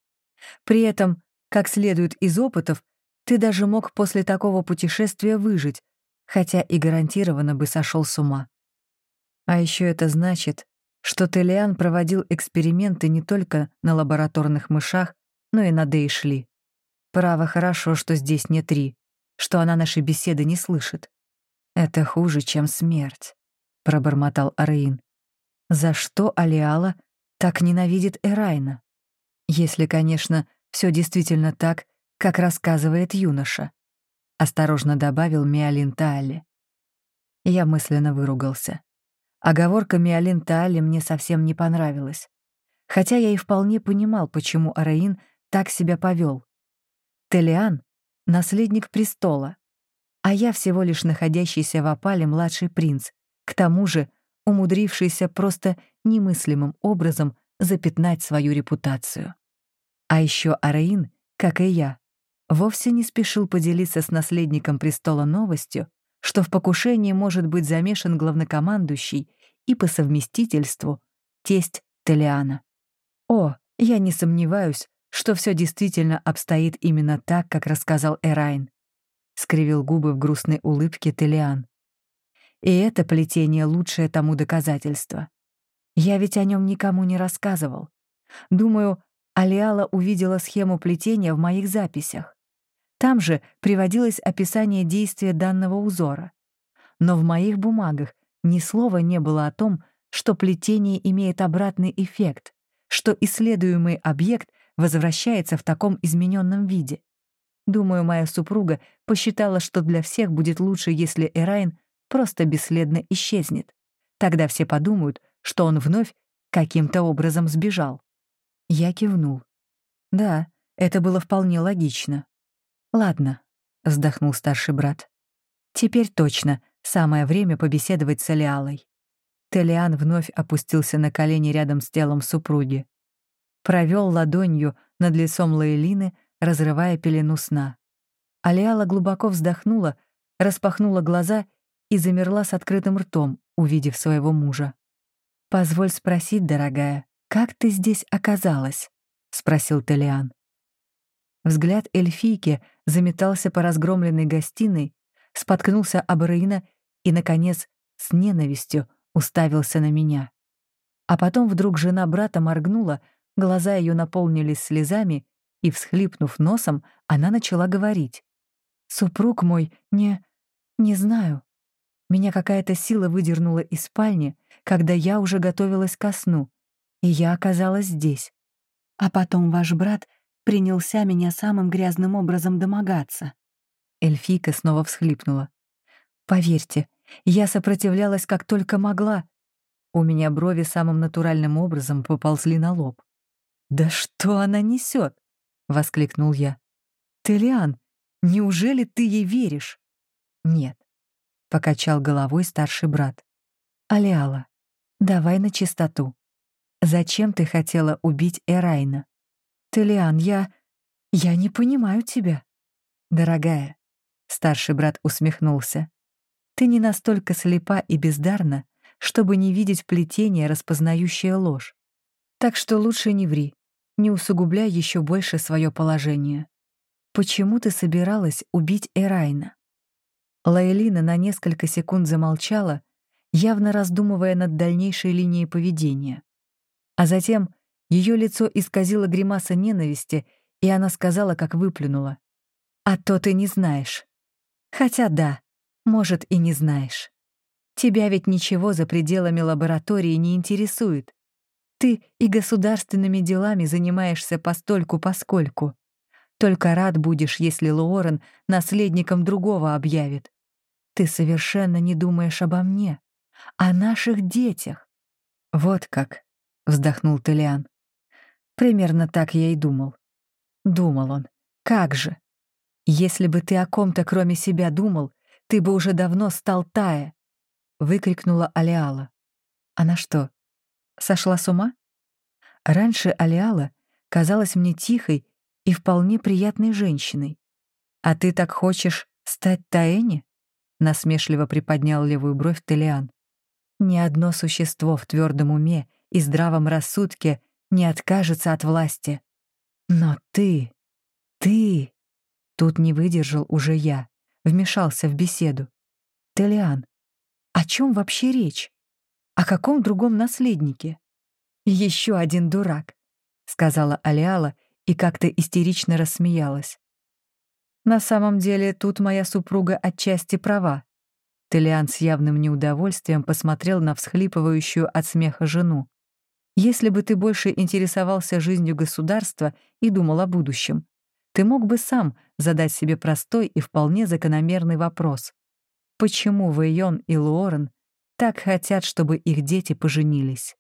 При этом, как следует из опытов, ты даже мог после такого путешествия выжить, хотя и гарантированно бы сошел с ума. А еще это значит, что Телиан проводил эксперименты не только на лабораторных мышах, но и на Дейшли. Право хорошо, что здесь не три, что она наши беседы не слышит. «Это хуже, чем смерть», — пробормотал Араин. «За что Алиала так ненавидит Эрайна? Если, конечно, все действительно так, как рассказывает юноша» осторожно добавил Миалин Таали. Я мысленно выругался. Оговорка Миалин Таали мне совсем не понравилась. Хотя я и вполне понимал, почему Араин так себя повел. Телиан — наследник престола, а я всего лишь находящийся в опале младший принц, к тому же умудрившийся просто немыслимым образом запятнать свою репутацию. А еще Араин, как и я, вовсе не спешил поделиться с наследником престола новостью, что в покушении может быть замешан главнокомандующий и по совместительству тесть Телиана. О, я не сомневаюсь, что все действительно обстоит именно так, как рассказал Эрайн. Скривил губы в грустной улыбке Телиан. И это плетение лучшее тому доказательство. Я ведь о нем никому не рассказывал. Думаю, Алиала увидела схему плетения в моих записях. Там же приводилось описание действия данного узора. Но в моих бумагах ни слова не было о том, что плетение имеет обратный эффект, что исследуемый объект возвращается в таком измененном виде. Думаю, моя супруга посчитала, что для всех будет лучше, если Эрайн просто бесследно исчезнет. Тогда все подумают, что он вновь каким-то образом сбежал. Я кивнул. Да, это было вполне логично. «Ладно», — вздохнул старший брат. «Теперь точно самое время побеседовать с Алиалой». Телиан вновь опустился на колени рядом с телом супруги. Провел ладонью над лицом Лаэлины, разрывая пелену сна. Алиала глубоко вздохнула, распахнула глаза и замерла с открытым ртом, увидев своего мужа. «Позволь спросить, дорогая, как ты здесь оказалась?» — спросил Телиан. Взгляд эльфийки заметался по разгромленной гостиной, споткнулся об Рейна и, наконец, с ненавистью уставился на меня. А потом вдруг жена брата моргнула, глаза ее наполнились слезами, и, всхлипнув носом, она начала говорить. «Супруг мой, не... не знаю. Меня какая-то сила выдернула из спальни, когда я уже готовилась ко сну, и я оказалась здесь. А потом ваш брат принялся меня самым грязным образом домогаться. Эльфийка снова всхлипнула. «Поверьте, я сопротивлялась как только могла. У меня брови самым натуральным образом поползли на лоб. «Да что она несет? воскликнул я. «Телиан, неужели ты ей веришь?» «Нет. Покачал головой старший брат. Алиала, давай на чистоту. Зачем ты хотела убить Эрайна? Телиан, я... я не понимаю тебя. Дорогая, старший брат усмехнулся. Ты не настолько слепа и бездарна, чтобы не видеть плетение, распознающее ложь. Так что лучше не ври, не усугубляй еще больше свое положение. Почему ты собиралась убить Эрайна? Лаэлина на несколько секунд замолчала, явно раздумывая над дальнейшей линией поведения. А затем ее лицо исказило гримаса ненависти, и она сказала, как выплюнула. «А то ты не знаешь. Хотя да, может, и не знаешь. Тебя ведь ничего за пределами лаборатории не интересует. Ты и государственными делами занимаешься постольку-поскольку. Только рад будешь, если Луорен наследником другого объявит. Ты совершенно не думаешь обо мне, о наших детях. Вот как, вздохнул Телиан. Примерно так я и думал. Думал он. Как же? Если бы ты о ком-то кроме себя думал, ты бы уже давно стал Тая, выкрикнула Алиала. Она что, сошла с ума? Раньше Алиала казалась мне тихой и вполне приятной женщиной. А ты так хочешь стать Таэни? насмешливо приподнял левую бровь Телиан. Ни одно существо в твердом уме и здравом рассудке не откажется от власти. Но ты, ты... Тут не выдержал уже я, вмешался в беседу. Телиан, о чем вообще речь? О каком другом наследнике? Еще один дурак, сказала Алиала и как-то истерично рассмеялась. На самом деле, тут моя супруга отчасти права. Телиан с явным неудовольствием посмотрел на всхлипывающую от смеха жену. Если бы ты больше интересовался жизнью государства и думал о будущем, ты мог бы сам задать себе простой и вполне закономерный вопрос. Почему Вэйон и Луорен так хотят, чтобы их дети поженились?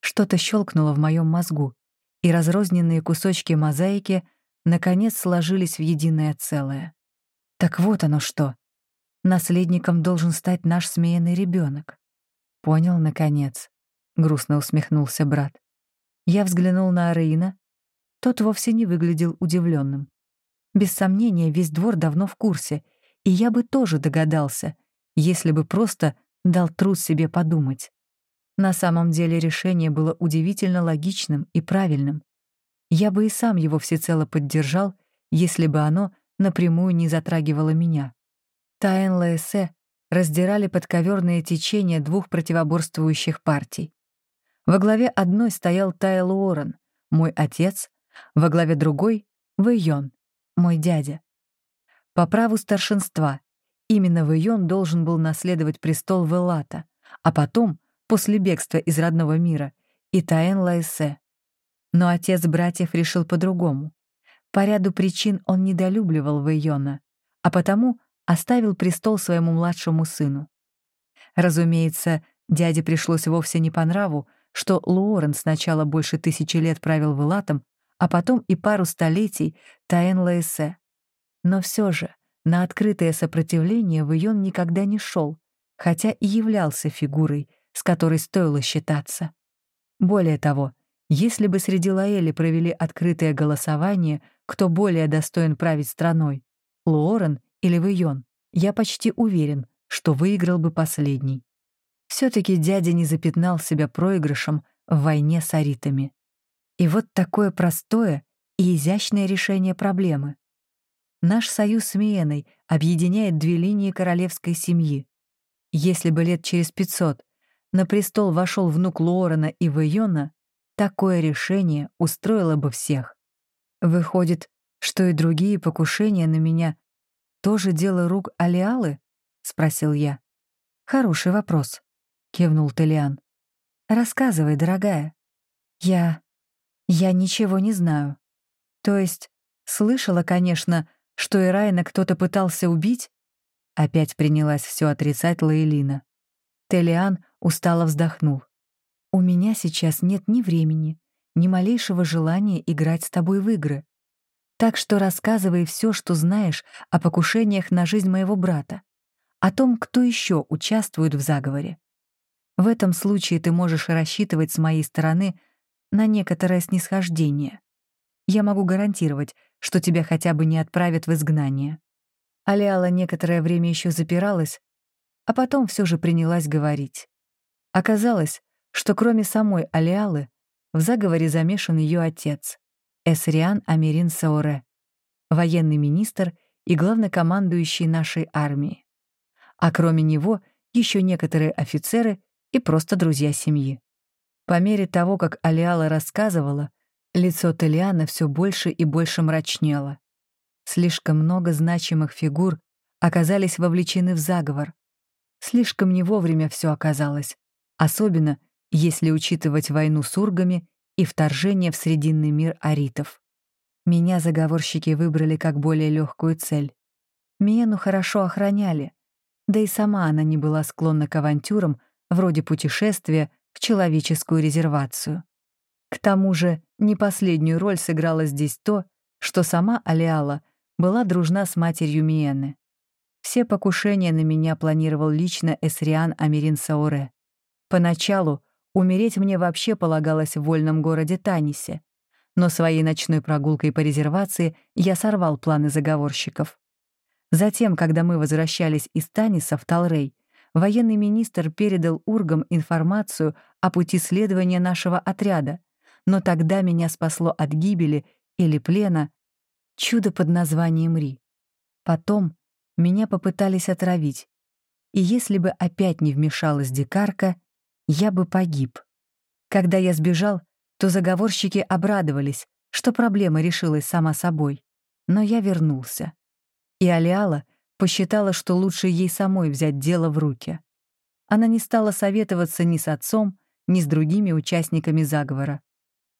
Что-то щелкнуло в моем мозгу, и разрозненные кусочки мозаики наконец сложились в единое целое. Так вот оно что. Наследником должен стать наш смеянный ребенок. Понял, наконец. Грустно усмехнулся брат. Я взглянул на Арейна. Тот вовсе не выглядел удивленным. Без сомнения, весь двор давно в курсе, и я бы тоже догадался, если бы просто дал труд себе подумать. На самом деле решение было удивительно логичным и правильным. Я бы и сам его всецело поддержал, если бы оно напрямую не затрагивало меня. Таэн Лаэсе раздирали подковерные течения двух противоборствующих партий. Во главе одной стоял Тай Луорен, мой отец, во главе другой — Вэйон, мой дядя. По праву старшинства, именно Вэйон должен был наследовать престол Велата, а потом, после бегства из родного мира, и Таэн Лаэсе. Но отец братьев решил по-другому. По ряду причин он недолюбливал Вэйона, а потому оставил престол своему младшему сыну. Разумеется, дяде пришлось вовсе не по нраву, что Луорен сначала больше тысячи лет правил Вылатом, а потом и пару столетий Таэн Лаэсе. Но все же на открытое сопротивление Вэйон никогда не шел, хотя и являлся фигурой, с которой стоило считаться. Более того, если бы среди Лаэли провели открытое голосование, кто более достоин править страной, Луорен или Вэйон, я почти уверен, что выиграл бы последний. Все-таки дядя не запятнал себя проигрышем в войне с аритами. И вот такое простое и изящное решение проблемы. Наш союз с Миеной объединяет две линии королевской семьи. Если бы лет через 500 на престол вошел внук Лорена и Вэйона, Такое решение устроило бы всех. Выходит, что и другие покушения на меня тоже дело рук Алиалы? спросил я. Хороший вопрос, кивнул Телиан. Рассказывай, дорогая. Я я ничего не знаю. То есть слышала, конечно, что Ирайна кто-то пытался убить? Опять принялась все отрицать Лаэлина. Телиан устало вздохнул. У меня сейчас нет ни времени, ни малейшего желания играть с тобой в игры. Так что рассказывай все, что знаешь о покушениях на жизнь моего брата. о том, кто еще участвует в заговоре. В этом случае ты можешь рассчитывать с моей стороны на некоторое снисхождение. Я могу гарантировать, что тебя хотя бы не отправят в изгнание. Алиала некоторое время еще запиралась, а потом все же принялась говорить. Оказалось, что кроме самой Алиалы в заговоре замешан ее отец, Эсриан Америн Саоре, военный министр и главнокомандующий нашей армии. А кроме него еще некоторые офицеры и просто друзья семьи. По мере того, как Алиала рассказывала, лицо Телиана все больше и больше мрачнело. Слишком много значимых фигур оказались вовлечены в заговор. Слишком не вовремя все оказалось, особенно если учитывать войну с ургами и вторжение в Срединный мир аритов. Меня заговорщики выбрали как более легкую цель. Миену хорошо охраняли, да и сама она не была склонна к авантюрам вроде путешествия в человеческую резервацию. К тому же не последнюю роль сыграло здесь то, что сама Алиала была дружна с матерью Миены. Все покушения на меня планировал лично Эсриан Амирин Сауре. Поначалу умереть мне вообще полагалось в вольном городе Танисе, но своей ночной прогулкой по резервации я сорвал планы заговорщиков. Затем, когда мы возвращались из Таниса в Талрей, военный министр передал ургам информацию о пути следования нашего отряда, но тогда меня спасло от гибели или плена чудо под названием Ри. Потом меня попытались отравить, и если бы опять не вмешалась дикарка, я бы погиб. Когда я сбежал, то заговорщики обрадовались, что проблема решилась сама собой. Но я вернулся. И Алиала посчитала, что лучше ей самой взять дело в руки. Она не стала советоваться ни с отцом, ни с другими участниками заговора.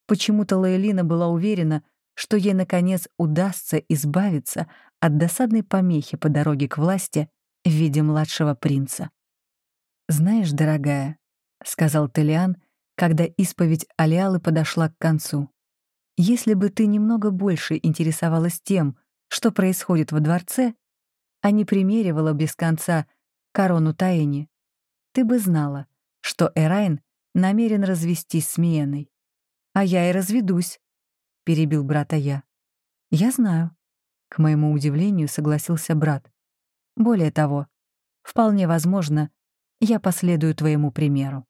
Почему-то Лаэлина была уверена, что ей, наконец, удастся избавиться от досадной помехи по дороге к власти в виде младшего принца. «Знаешь, дорогая», — сказал Телиан, когда исповедь Алиалы подошла к концу. «Если бы ты немного больше интересовалась тем, что происходит во дворце, а не примеривала без конца корону Таэни, ты бы знала, что Эрайн намерен развестись с Миеной. А я и разведусь, — перебил брата я. «Я знаю», — к моему удивлению согласился брат. «Более того, вполне возможно, я последую твоему примеру».